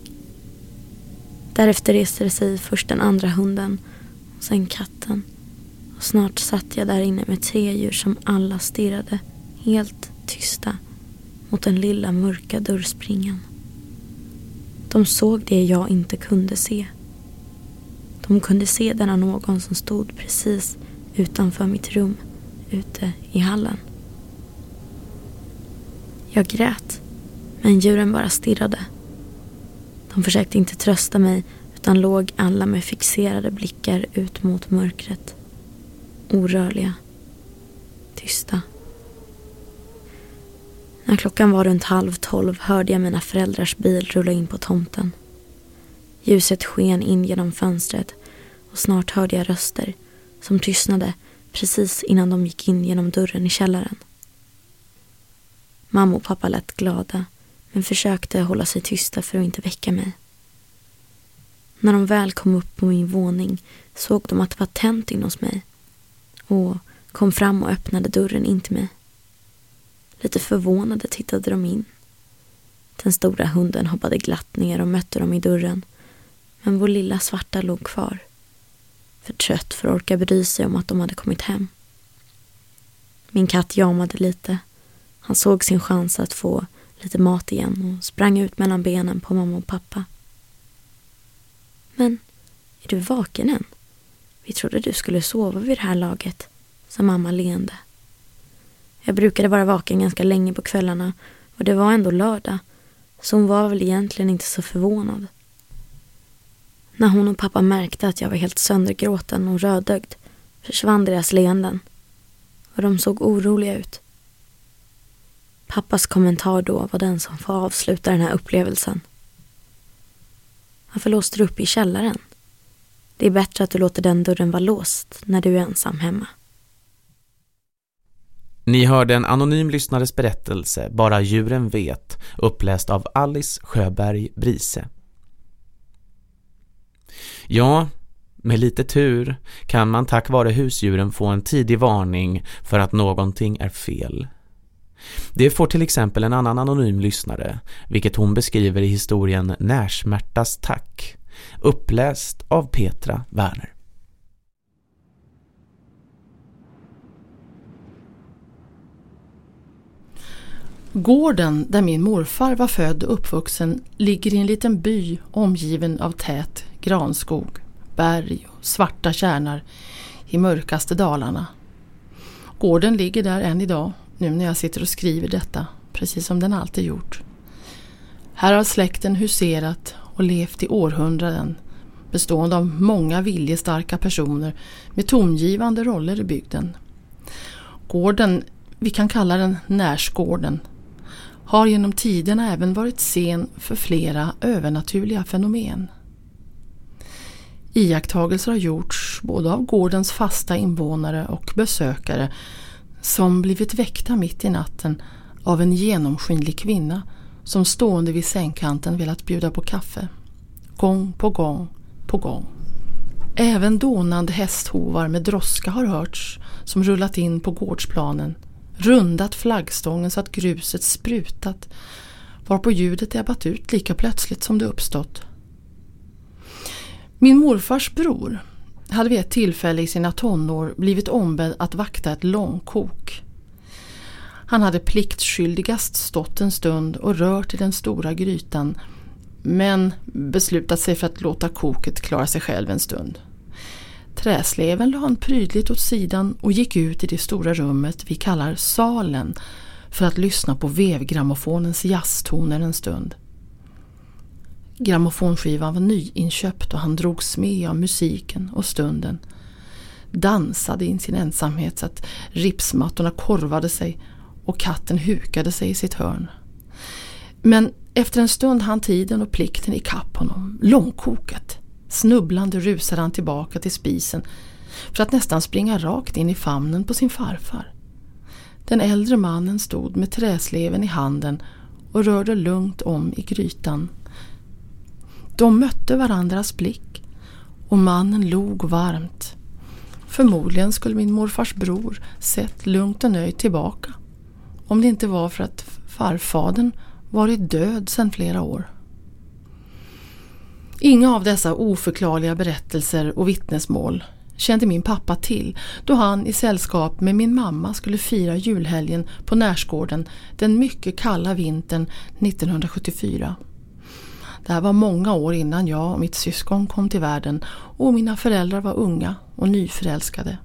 Därefter reste det sig först den andra hunden och sen katten. Och snart satt jag där inne med tre djur som alla stirrade helt tysta mot den lilla mörka dörrspringan. De såg det jag inte kunde se. De kunde se denna någon som stod precis utanför mitt rum, ute i hallen. Jag grät, men djuren bara stirrade. De försökte inte trösta mig utan låg alla med fixerade blickar ut mot mörkret. Orörliga. Tysta. När klockan var runt halv tolv hörde jag mina föräldrars bil rulla in på tomten. Ljuset sken in genom fönstret och snart hörde jag röster som tystnade precis innan de gick in genom dörren i källaren. Mamma och pappa lät glada men försökte hålla sig tysta för att inte väcka mig. När de väl kom upp på min våning såg de att det var tänt in hos mig och kom fram och öppnade dörren in till mig. Lite förvånade tittade de in. Den stora hunden hoppade glatt ner och mötte dem i dörren. Men vår lilla svarta låg kvar. För trött för att orka bry sig om att de hade kommit hem. Min katt jamade lite. Han såg sin chans att få lite mat igen och sprang ut mellan benen på mamma och pappa. Men, är du vaken än? Vi trodde du skulle sova vid det här laget, sa mamma leende. Jag brukade vara vaken ganska länge på kvällarna och det var ändå lördag, så hon var väl egentligen inte så förvånad. När hon och pappa märkte att jag var helt söndergråten och rödögd försvann deras leenden och de såg oroliga ut. Pappas kommentar då var den som får avsluta den här upplevelsen. Varför låste du upp i källaren? Det är bättre att du låter den dörren vara låst när du är ensam hemma. Ni hörde en anonym lyssnares berättelse, Bara djuren vet, uppläst av Alice Sjöberg Brise. Ja, med lite tur kan man tack vare husdjuren få en tidig varning för att någonting är fel. Det får till exempel en annan anonym lyssnare, vilket hon beskriver i historien Närsmärtas tack, uppläst av Petra Werner. Gården där min morfar var född och uppvuxen ligger i en liten by omgiven av tät granskog, berg och svarta kärnar i mörkaste dalarna. Gården ligger där än idag, nu när jag sitter och skriver detta, precis som den alltid gjort. Här har släkten huserat och levt i århundraden, bestående av många viljestarka personer med tongivande roller i bygden. Gården, vi kan kalla den Närsgården, har genom tiderna även varit scen för flera övernaturliga fenomen. Iakttagelser har gjorts både av gårdens fasta invånare och besökare som blivit väckta mitt i natten av en genomskinlig kvinna som stående vid sängkanten velat bjuda på kaffe. Gång på gång på gång. Även dånande hästhovar med droska har hörts som rullat in på gårdsplanen rundat flaggstången så att gruset sprutat varpå ljudet ebbat ut lika plötsligt som det uppstått. Min morfars bror hade vid ett tillfälle i sina tonår blivit ombedd att vakta ett långkok. Han hade pliktskyldigast stått en stund och rört i den stora grytan men beslutat sig för att låta koket klara sig själv en stund. Träsleven la han prydligt åt sidan och gick ut i det stora rummet vi kallar salen för att lyssna på vevgrammofonens jazztoner en stund. Grammofonskivan var nyinköpt och han drogs med av musiken och stunden. Dansade in sin ensamhet så att ripsmattorna korvade sig och katten hukade sig i sitt hörn. Men efter en stund hann tiden och plikten i kapp honom, långkokat. Snubblande rusade han tillbaka till spisen för att nästan springa rakt in i famnen på sin farfar. Den äldre mannen stod med träsleven i handen och rörde lugnt om i grytan. De mötte varandras blick och mannen log varmt. Förmodligen skulle min morfars bror sett lugnt och nöjt tillbaka. Om det inte var för att farfadern varit död sedan flera år. Inga av dessa oförklarliga berättelser och vittnesmål kände min pappa till då han i sällskap med min mamma skulle fira julhelgen på Närsgården den mycket kalla vintern 1974. Det här var många år innan jag och mitt syskon kom till världen och mina föräldrar var unga och nyförälskade.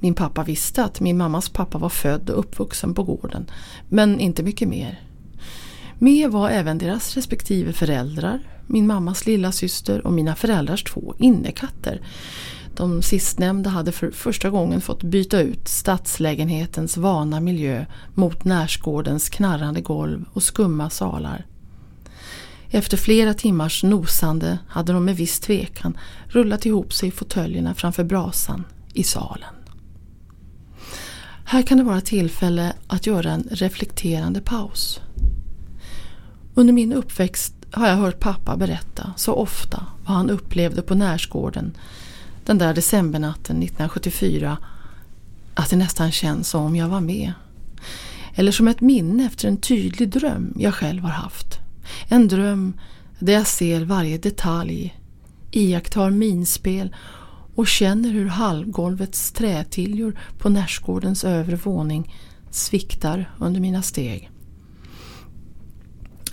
Min pappa visste att min mammas pappa var född och uppvuxen på gården, men inte mycket mer. Med var även deras respektive föräldrar, min mammas lilla syster och mina föräldrars två innekatter. De sistnämnda hade för första gången fått byta ut stadslägenhetens vana miljö mot närsgårdens knarrande golv och skumma salar. Efter flera timmars nosande hade de med viss tvekan rullat ihop sig i fåtöljerna framför brasan i salen. Här kan det vara tillfälle att göra en reflekterande paus. Under min uppväxt har jag hört pappa berätta så ofta vad han upplevde på Närsgården den där decembernatten 1974 att det nästan känns som om jag var med. Eller som ett minne efter en tydlig dröm jag själv har haft. En dröm där jag ser varje detalj, iakttar minspel och känner hur halvgolvets trätiljor på Närsgårdens övre våning sviktar under mina steg.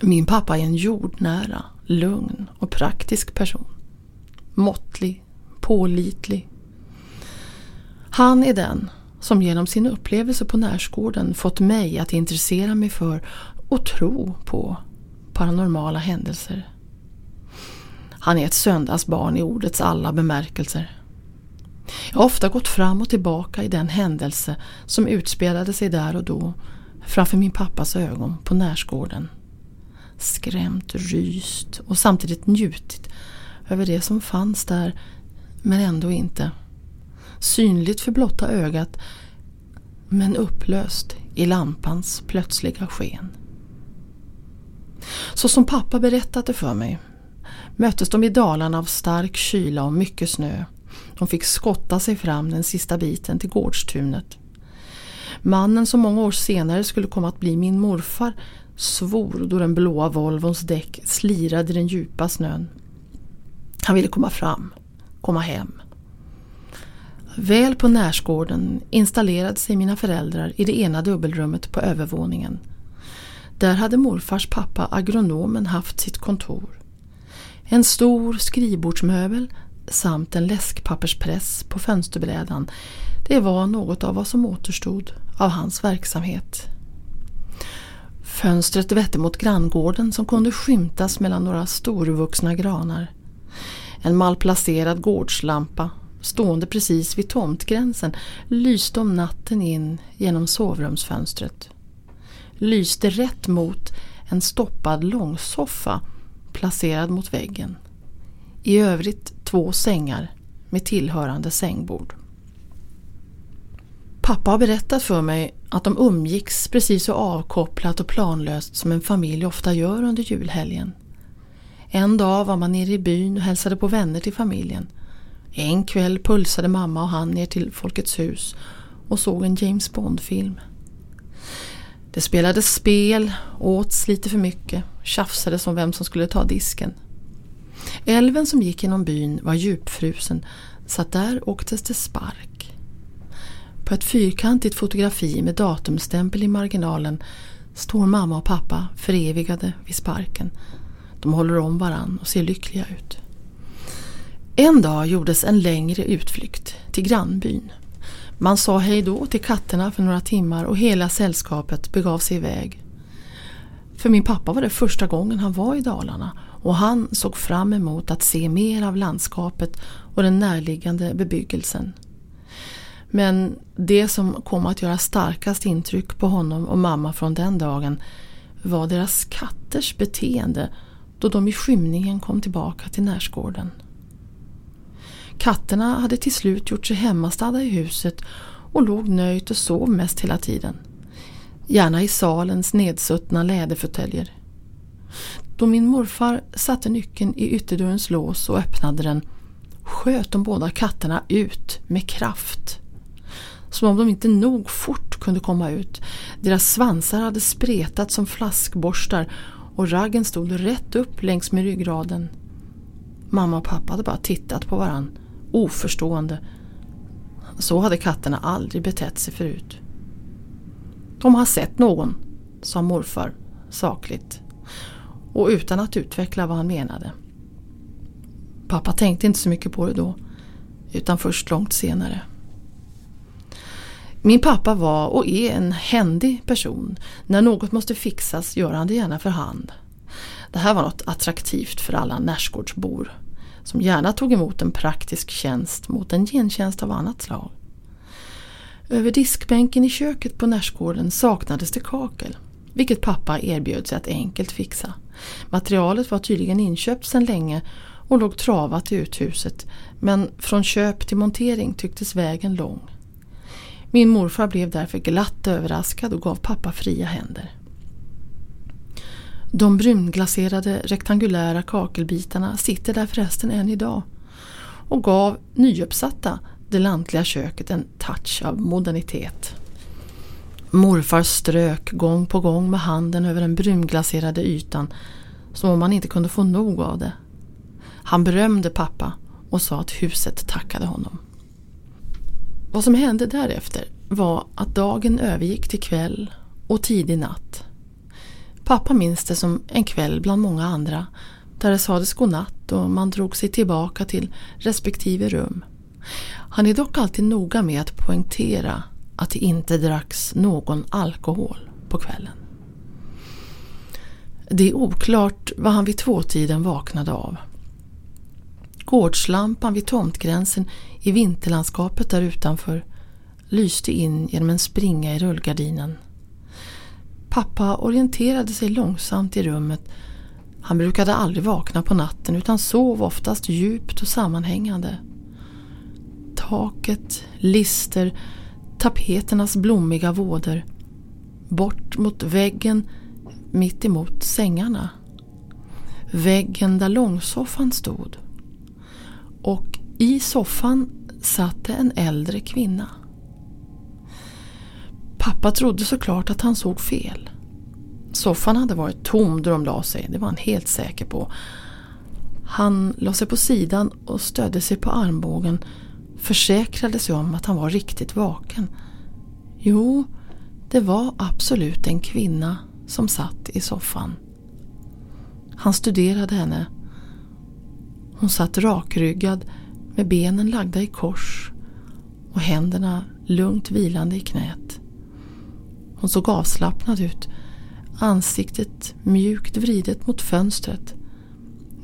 Min pappa är en jordnära, lugn och praktisk person. Måttlig, pålitlig. Han är den som genom sin upplevelse på Närsgården fått mig att intressera mig för och tro på paranormala händelser. Han är ett söndagsbarn i ordets alla bemärkelser. Jag har ofta gått fram och tillbaka i den händelse som utspelade sig där och då framför min pappas ögon på Närsgården. Skrämt, ryst och samtidigt njutit över det som fanns där men ändå inte. Synligt för blotta ögat men upplöst i lampans plötsliga sken. Så som pappa berättade för mig möttes de i Dalarna av stark kyla och mycket snö. De fick skotta sig fram den sista biten till gårdstunet. Mannen som många år senare skulle komma att bli min morfar svor då den blåa Volvons däck slirade i den djupa snön. Han ville komma fram, komma hem. Väl på Närsgården installerade sig mina föräldrar i det ena dubbelrummet på övervåningen. Där hade morfars pappa agronomen haft sitt kontor. En stor skrivbordsmöbel samt en läskpapperspress på fönsterbrädan. Det var något av vad som återstod av hans verksamhet. Fönstret vette mot granngården som kunde skymtas mellan några storvuxna granar. En malplacerad gårdslampa stående precis vid tomtgränsen lyste om natten in genom sovrumsfönstret. Lyste rätt mot en stoppad långsoffa placerad mot väggen. I övrigt två sängar med tillhörande sängbord. Pappa har berättat för mig att de umgicks precis så avkopplat och planlöst som en familj ofta gör under julhelgen. En dag var man nere i byn och hälsade på vänner till familjen. En kväll pulsade mamma och han ner till Folkets hus och såg en James Bond-film. Det spelades spel, åts lite för mycket, tjafsades om vem som skulle ta disken. Älven som gick genom byn var djupfrusen så att där åktes det spark. På ett fyrkantigt fotografi med datumstämpel i marginalen står mamma och pappa förevigade vid sparken. De håller om varann och ser lyckliga ut. En dag gjordes en längre utflykt till grannbyn. Man sa hej då till katterna för några timmar och hela sällskapet begav sig iväg. För min pappa var det första gången han var i Dalarna och han såg fram emot att se mer av landskapet och den närliggande bebyggelsen. Men det som kom att göra starkast intryck på honom och mamma från den dagen var deras katters beteende då de i skymningen kom tillbaka till närsgården. Katterna hade till slut gjort sig hemmastadda i huset och låg nöjt och sov mest hela tiden. Gärna i salens nedsuttna läderfåtöljer. Då min morfar satte nyckeln i ytterdörrens lås och öppnade den sköt de båda katterna ut med kraft. Som om de inte nog fort kunde komma ut. Deras svansar hade spretat som flaskborstar och raggen stod rätt upp längs med ryggraden. Mamma och pappa hade bara tittat på varann, oförstående. Så hade katterna aldrig betett sig förut. De har sett någon, sa morfar sakligt och utan att utveckla vad han menade. Pappa tänkte inte så mycket på det då, utan först långt senare. Min pappa var och är en händig person. När något måste fixas gör han det gärna för hand. Det här var något attraktivt för alla Närsgårdsbor som gärna tog emot en praktisk tjänst mot en gentjänst av annat slag. Över diskbänken i köket på Närsgården saknades det kakel, vilket pappa erbjöd sig att enkelt fixa. Materialet var tydligen inköpt sedan länge och låg travat i uthuset men från köp till montering tycktes vägen lång. Min morfar blev därför glatt överraskad och gav pappa fria händer. De brunglaserade rektangulära kakelbitarna sitter där förresten än idag och gav nyuppsatta det lantliga köket en touch av modernitet. Morfar strök gång på gång med handen över den brunglaserade ytan som om man inte kunde få nog av det. Han berömde pappa och sa att huset tackade honom. Vad som hände därefter var att dagen övergick till kväll och tidig natt. Pappa minns det som en kväll bland många andra där det sades godnatt och man drog sig tillbaka till respektive rum. Han är dock alltid noga med att poängtera att det inte dracks någon alkohol på kvällen. Det är oklart vad han vid tvåtiden vaknade av. Gårdslampan vid tomtgränsen i vinterlandskapet där utanför lyste in genom en springa i rullgardinen. Pappa orienterade sig långsamt i rummet. Han brukade aldrig vakna på natten utan sov oftast djupt och sammanhängande. Taket, lister, tapeternas blommiga våder. Bort mot väggen mitt emot sängarna. Väggen där långsoffan stod. Och i soffan satt en äldre kvinna. Pappa trodde såklart att han såg fel. Soffan hade varit tom då de la sig, det var han helt säker på. Han la sig på sidan och stödde sig på armbågen, försäkrade sig om att han var riktigt vaken. Jo, det var absolut en kvinna som satt i soffan. Han studerade henne. Hon satt rakryggad med benen lagda i kors och händerna lugnt vilande i knät. Hon såg avslappnad ut, ansiktet mjukt vridet mot fönstret,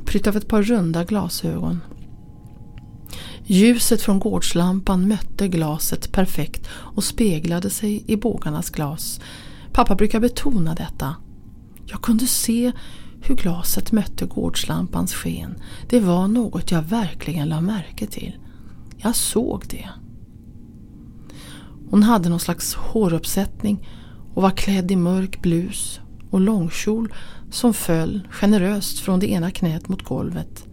prytt av ett par runda glasögon. Ljuset från gårdslampan mötte glaset perfekt och speglade sig i bågarnas glas. Pappa brukar betona detta. Jag kunde se hur glaset mötte gårdslampans sken. Det var något jag verkligen lade märke till. Jag såg det. Hon hade någon slags håruppsättning och var klädd i mörk blus och långkjol som föll generöst från det ena knät mot golvet.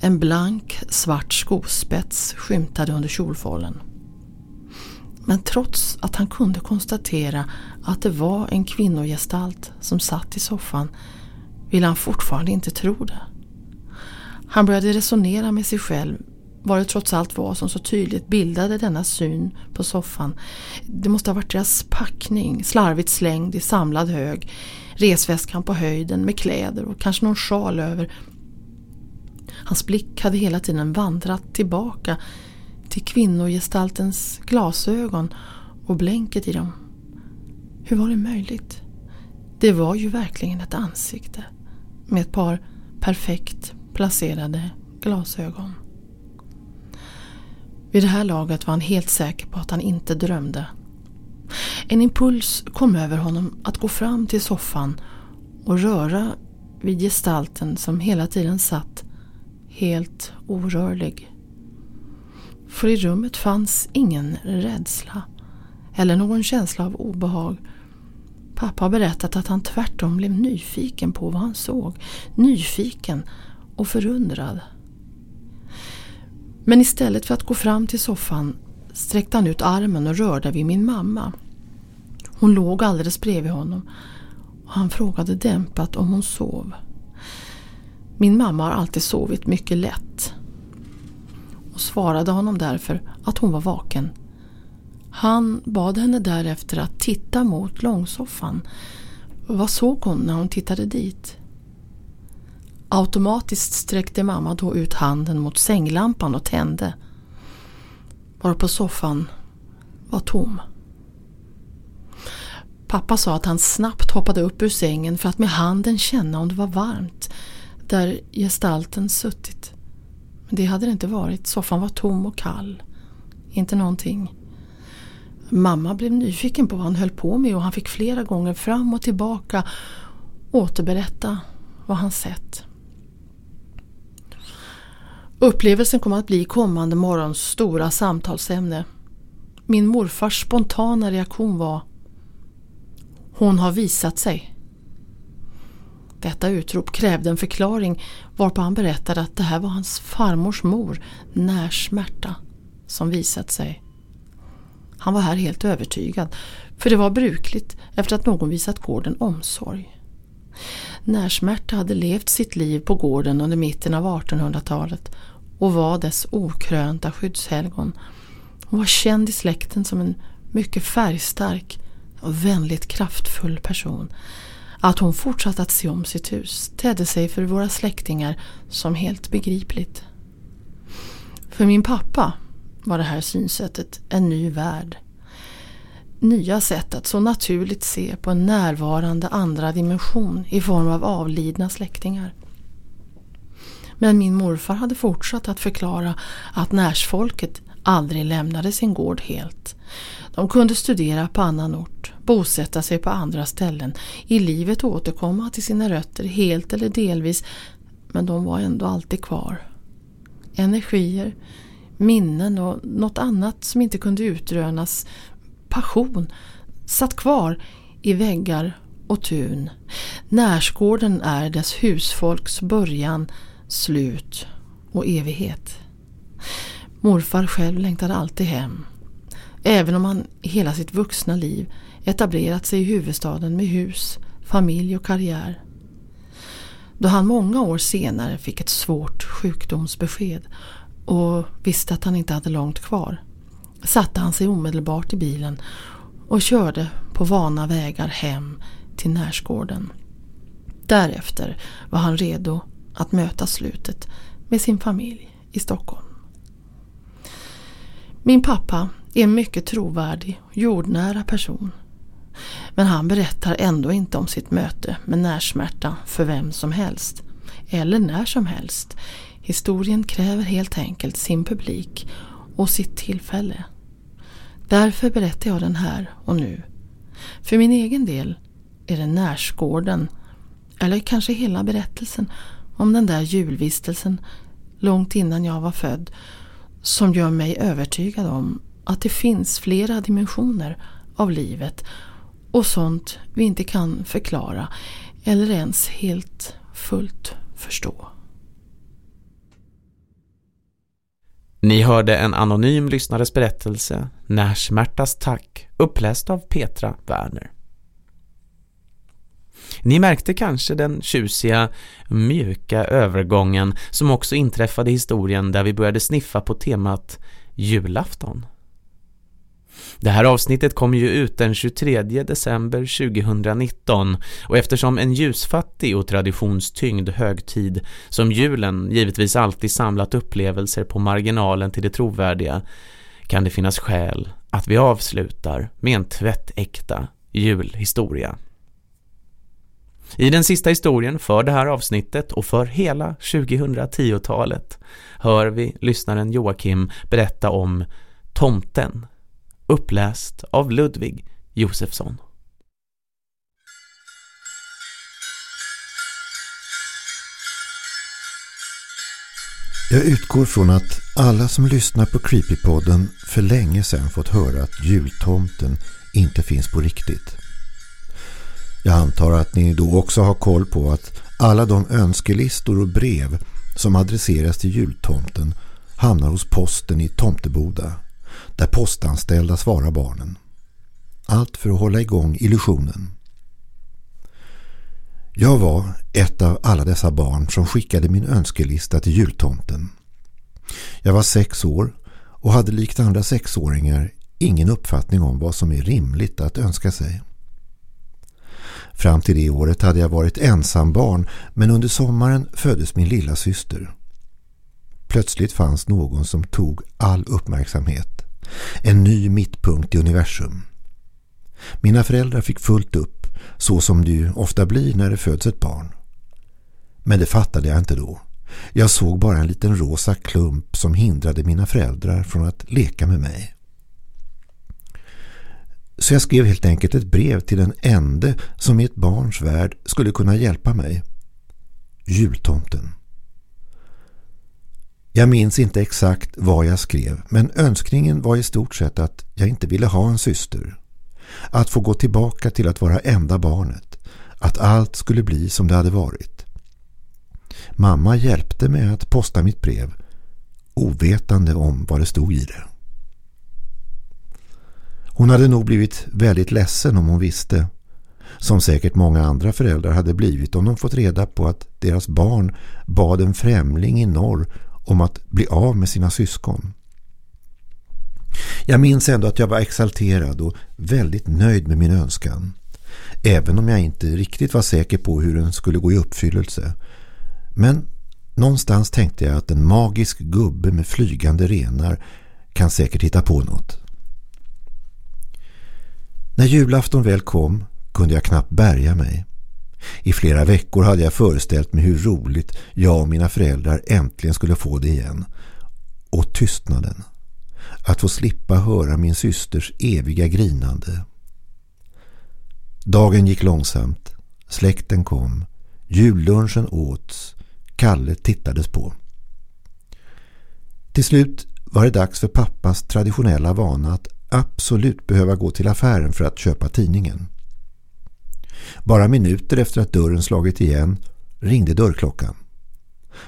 En blank svart skospets skymtade under kjolfållen. Men trots att han kunde konstatera att det var en kvinnogestalt som satt i soffan ville han fortfarande inte tro det. Han började resonera med sig själv vad det trots allt var som så tydligt bildade denna syn på soffan. Det måste ha varit deras packning, slarvigt slängd i samlad hög, resväskan på höjden med kläder och kanske någon sjal över. Hans blick hade hela tiden vandrat tillbaka till kvinnogestaltens glasögon och blänket i dem. Hur var det möjligt? Det var ju verkligen ett ansikte med ett par perfekt placerade glasögon. Vid det här laget var han helt säker på att han inte drömde. En impuls kom över honom att gå fram till soffan och röra vid gestalten som hela tiden satt helt orörlig. För i rummet fanns ingen rädsla eller någon känsla av obehag. Pappa har berättat att han tvärtom blev nyfiken på vad han såg. Nyfiken och förundrad. Men istället för att gå fram till soffan sträckte han ut armen och rörde vid min mamma. Hon låg alldeles bredvid honom och han frågade dämpat om hon sov. Min mamma har alltid sovit mycket lätt och svarade honom därför att hon var vaken. Han bad henne därefter att titta mot långsoffan. Vad såg hon när hon tittade dit? Automatiskt sträckte mamma då ut handen mot sänglampan och tände. Varpå soffan var tom. Pappa sa att han snabbt hoppade upp ur sängen för att med handen känna om det var varmt där gestalten suttit. Men det hade det inte varit. Soffan var tom och kall. Inte någonting. Mamma blev nyfiken på vad han höll på med och han fick flera gånger fram och tillbaka återberätta vad han sett. Upplevelsen kom att bli kommande morgons stora samtalsämne. Min morfars spontana reaktion var Hon har visat sig. Detta utrop krävde en förklaring varpå han berättade att det här var hans farmors mor, Närsmärta, som visat sig. Han var här helt övertygad, för det var brukligt efter att någon visat gården omsorg. Närsmärta hade levt sitt liv på gården under mitten av 1800-talet och var dess okrönta skyddshelgon. Hon var känd i släkten som en mycket färgstark och vänligt kraftfull person. Att hon fortsatte att se om sitt hus tedde sig för våra släktingar som helt begripligt. För min pappa var det här synsättet en ny värld. Nya sätt att så naturligt se på en närvarande andra dimension i form av avlidna släktingar. Men min morfar hade fortsatt att förklara att närsfolket aldrig lämnade sin gård helt. De kunde studera på annan ort, bosätta sig på andra ställen, i livet återkomma till sina rötter helt eller delvis, men de var ändå alltid kvar. Energier, minnen och något annat som inte kunde utrönas, passion, satt kvar i väggar och tun. Närsgården är dess husfolks början, slut och evighet. Morfar själv längtade alltid hem. Även om han i hela sitt vuxna liv etablerat sig i huvudstaden med hus, familj och karriär. Då han många år senare fick ett svårt sjukdomsbesked och visste att han inte hade långt kvar satte han sig omedelbart i bilen och körde på vana vägar hem till Närsgården. Därefter var han redo att möta slutet med sin familj i Stockholm. Min pappa är en mycket trovärdig och jordnära person. Men han berättar ändå inte om sitt möte med närsmärta för vem som helst. Eller när som helst. Historien kräver helt enkelt sin publik och sitt tillfälle. Därför berättar jag den här och nu. För min egen del är det Närsgården, eller kanske hela berättelsen om den där julvistelsen långt innan jag var född som gör mig övertygad om att det finns flera dimensioner av livet och sånt vi inte kan förklara eller ens helt fullt förstå. Ni hörde en anonym lyssnares berättelse, Närsmärtas tack, uppläst av Petra Werner. Ni märkte kanske den tjusiga, mjuka övergången som också inträffade i historien där vi började sniffa på temat julafton. Det här avsnittet kommer ju ut den 23 december 2019 och eftersom en ljusfattig och traditionstyngd högtid som julen givetvis alltid samlat upplevelser på marginalen till det trovärdiga kan det finnas skäl att vi avslutar med en tvättäkta julhistoria. I den sista historien för det här avsnittet och för hela 2010-talet hör vi lyssnaren Joakim berätta om Tomten, uppläst av Ludvig Josefsson. Jag utgår från att alla som lyssnar på Creepypodden för länge sedan fått höra att jultomten inte finns på riktigt. Jag antar att ni då också har koll på att alla de önskelistor och brev som adresseras till jultomten hamnar hos posten i Tomteboda där postanställda svarar barnen. Allt för att hålla igång illusionen. Jag var ett av alla dessa barn som skickade min önskelista till jultomten. Jag var sex år och hade likt andra sexåringar ingen uppfattning om vad som är rimligt att önska sig. Fram till det året hade jag varit ensam barn men under sommaren föddes min lilla syster. Plötsligt fanns någon som tog all uppmärksamhet. En ny mittpunkt i universum. Mina föräldrar fick fullt upp, så som det ju ofta blir när det föds ett barn. Men det fattade jag inte då. Jag såg bara en liten rosa klump som hindrade mina föräldrar från att leka med mig. Så jag skrev helt enkelt ett brev till den ende som i ett barns värld skulle kunna hjälpa mig. Jultomten. Jag minns inte exakt vad jag skrev men önskningen var i stort sett att jag inte ville ha en syster. Att få gå tillbaka till att vara enda barnet. Att allt skulle bli som det hade varit. Mamma hjälpte mig att posta mitt brev ovetande om vad det stod i det. Hon hade nog blivit väldigt ledsen om hon visste. Som säkert många andra föräldrar hade blivit om de fått reda på att deras barn bad en främling i norr om att bli av med sina syskon. Jag minns ändå att jag var exalterad och väldigt nöjd med min önskan. Även om jag inte riktigt var säker på hur den skulle gå i uppfyllelse. Men någonstans tänkte jag att en magisk gubbe med flygande renar kan säkert hitta på något. När julafton väl kom kunde jag knappt bärga mig. I flera veckor hade jag föreställt mig hur roligt jag och mina föräldrar äntligen skulle få det igen. Och tystnaden. Att få slippa höra min systers eviga grinande. Dagen gick långsamt. Släkten kom. Jullunchen åts. Kalle tittades på. Till slut var det dags för pappas traditionella vana att absolut behöva gå till affären för att köpa tidningen. Bara minuter efter att dörren slagit igen ringde dörrklockan.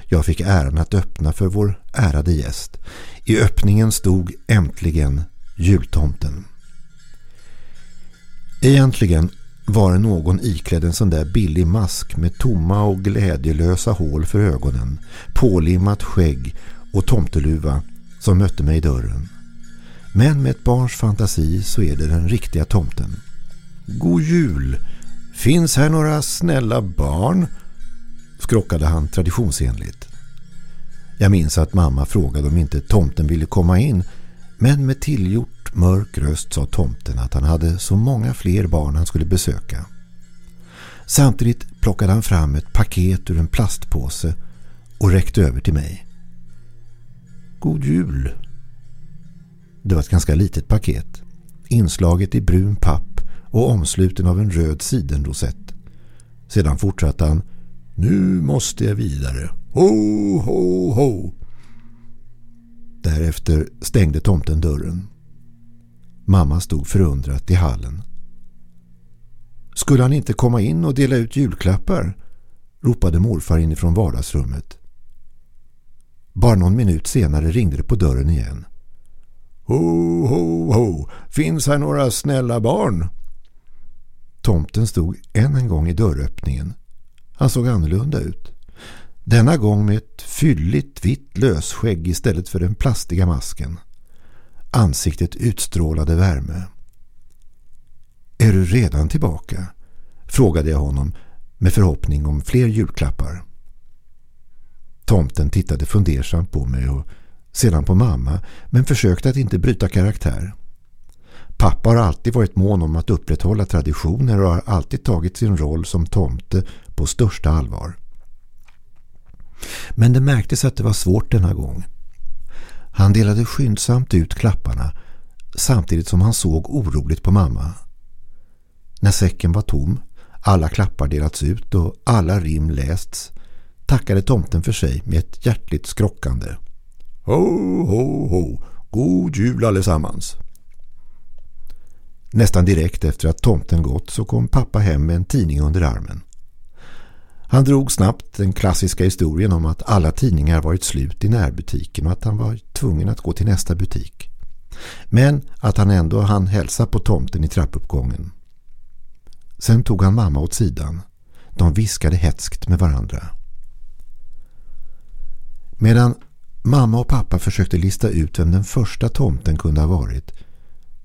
Jag fick äran att öppna för vår ärade gäst. I öppningen stod äntligen jultomten. Egentligen var det någon iklädd en sån där billig mask med tomma och glädjelösa hål för ögonen, pålimmat skägg och tomteluva som mötte mig i dörren. Men med ett barns fantasi så är det den riktiga tomten. God jul! Finns här några snälla barn? skrockade han traditionsenligt. Jag minns att mamma frågade om inte tomten ville komma in men med tillgjort mörk röst sa tomten att han hade så många fler barn han skulle besöka. Samtidigt plockade han fram ett paket ur en plastpåse och räckte över till mig. God jul! Det var ett ganska litet paket, inslaget i brun papp och omsluten av en röd sidenrosett. Sedan fortsatte han Nu måste jag vidare. Ho, ho, ho! Därefter stängde tomten dörren. Mamma stod förundrat i hallen. Skulle han inte komma in och dela ut julklappar? ropade morfar inifrån vardagsrummet. Bara någon minut senare ringde det på dörren igen. Ho, ho, ho! Finns här några snälla barn? Tomten stod än en gång i dörröppningen. Han såg annorlunda ut. Denna gång med ett fylligt vitt lösskägg istället för den plastiga masken. Ansiktet utstrålade värme. Är du redan tillbaka? Frågade jag honom med förhoppning om fler julklappar. Tomten tittade fundersamt på mig och sedan på mamma men försökte att inte bryta karaktär. Pappa har alltid varit mån om att upprätthålla traditioner och har alltid tagit sin roll som tomte på största allvar. Men det märktes att det var svårt denna gång. Han delade skyndsamt ut klapparna samtidigt som han såg oroligt på mamma. När säcken var tom, alla klappar delats ut och alla rim lästs tackade tomten för sig med ett hjärtligt skrockande. Ho, ho, ho! God jul allesammans! Nästan direkt efter att tomten gått så kom pappa hem med en tidning under armen. Han drog snabbt den klassiska historien om att alla tidningar varit slut i närbutiken och att han var tvungen att gå till nästa butik. Men att han ändå hann hälsa på tomten i trappuppgången. Sen tog han mamma åt sidan. De viskade hetskt med varandra. Medan mamma och pappa försökte lista ut vem den första tomten kunde ha varit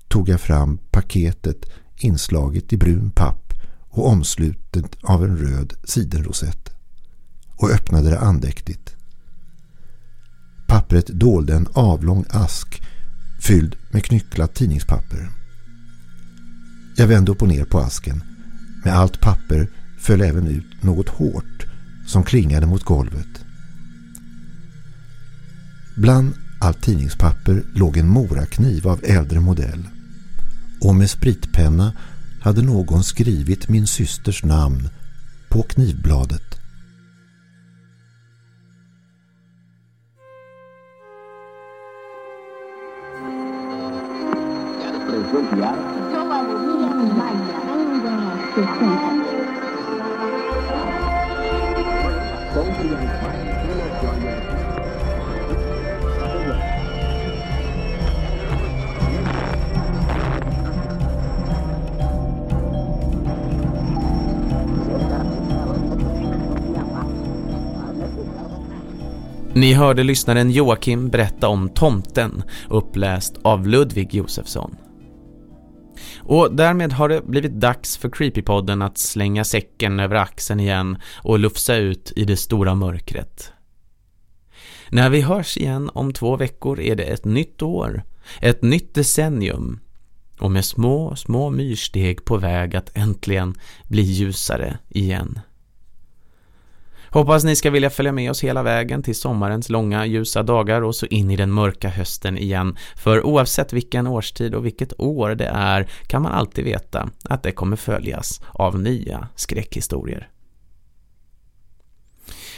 tog jag fram paketet inslaget i brun papp och omslutet av en röd sidenrosett och öppnade det andäktigt. Pappret dolde en avlång ask fylld med knycklat tidningspapper. Jag vände upp och ner på asken. Med allt papper föll även ut något hårt som klingade mot golvet. Bland allt tidningspapper låg en morakniv av äldre modell. Och med spritpenna hade någon skrivit min systers namn på knivbladet. Mm. Ni hörde lyssnaren Joakim berätta om Tomten, uppläst av Ludvig Josefsson. Och därmed har det blivit dags för Creepypodden att slänga säcken över axeln igen och lufsa ut i det stora mörkret. När vi hörs igen om två veckor är det ett nytt år, ett nytt decennium och med små, små myrsteg på väg att äntligen bli ljusare igen. Hoppas ni ska vilja följa med oss hela vägen till sommarens långa ljusa dagar och så in i den mörka hösten igen. För oavsett vilken årstid och vilket år det är kan man alltid veta att det kommer följas av nya skräckhistorier.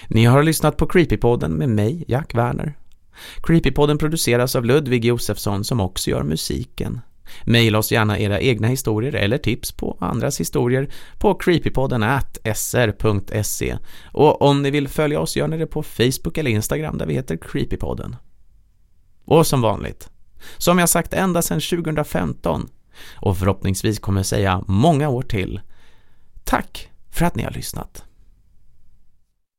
Ni har lyssnat på Creepypodden med mig, Jack Werner. Creepypodden produceras av Ludvig Josefsson som också gör musiken. Maila oss gärna era egna historier eller tips på andras historier på creepypodden at sr.se och om ni vill följa oss gör ni det på Facebook eller Instagram där vi heter Creepypodden. Och som vanligt, som jag sagt ända sedan 2015 och förhoppningsvis kommer säga många år till, tack för att ni har lyssnat.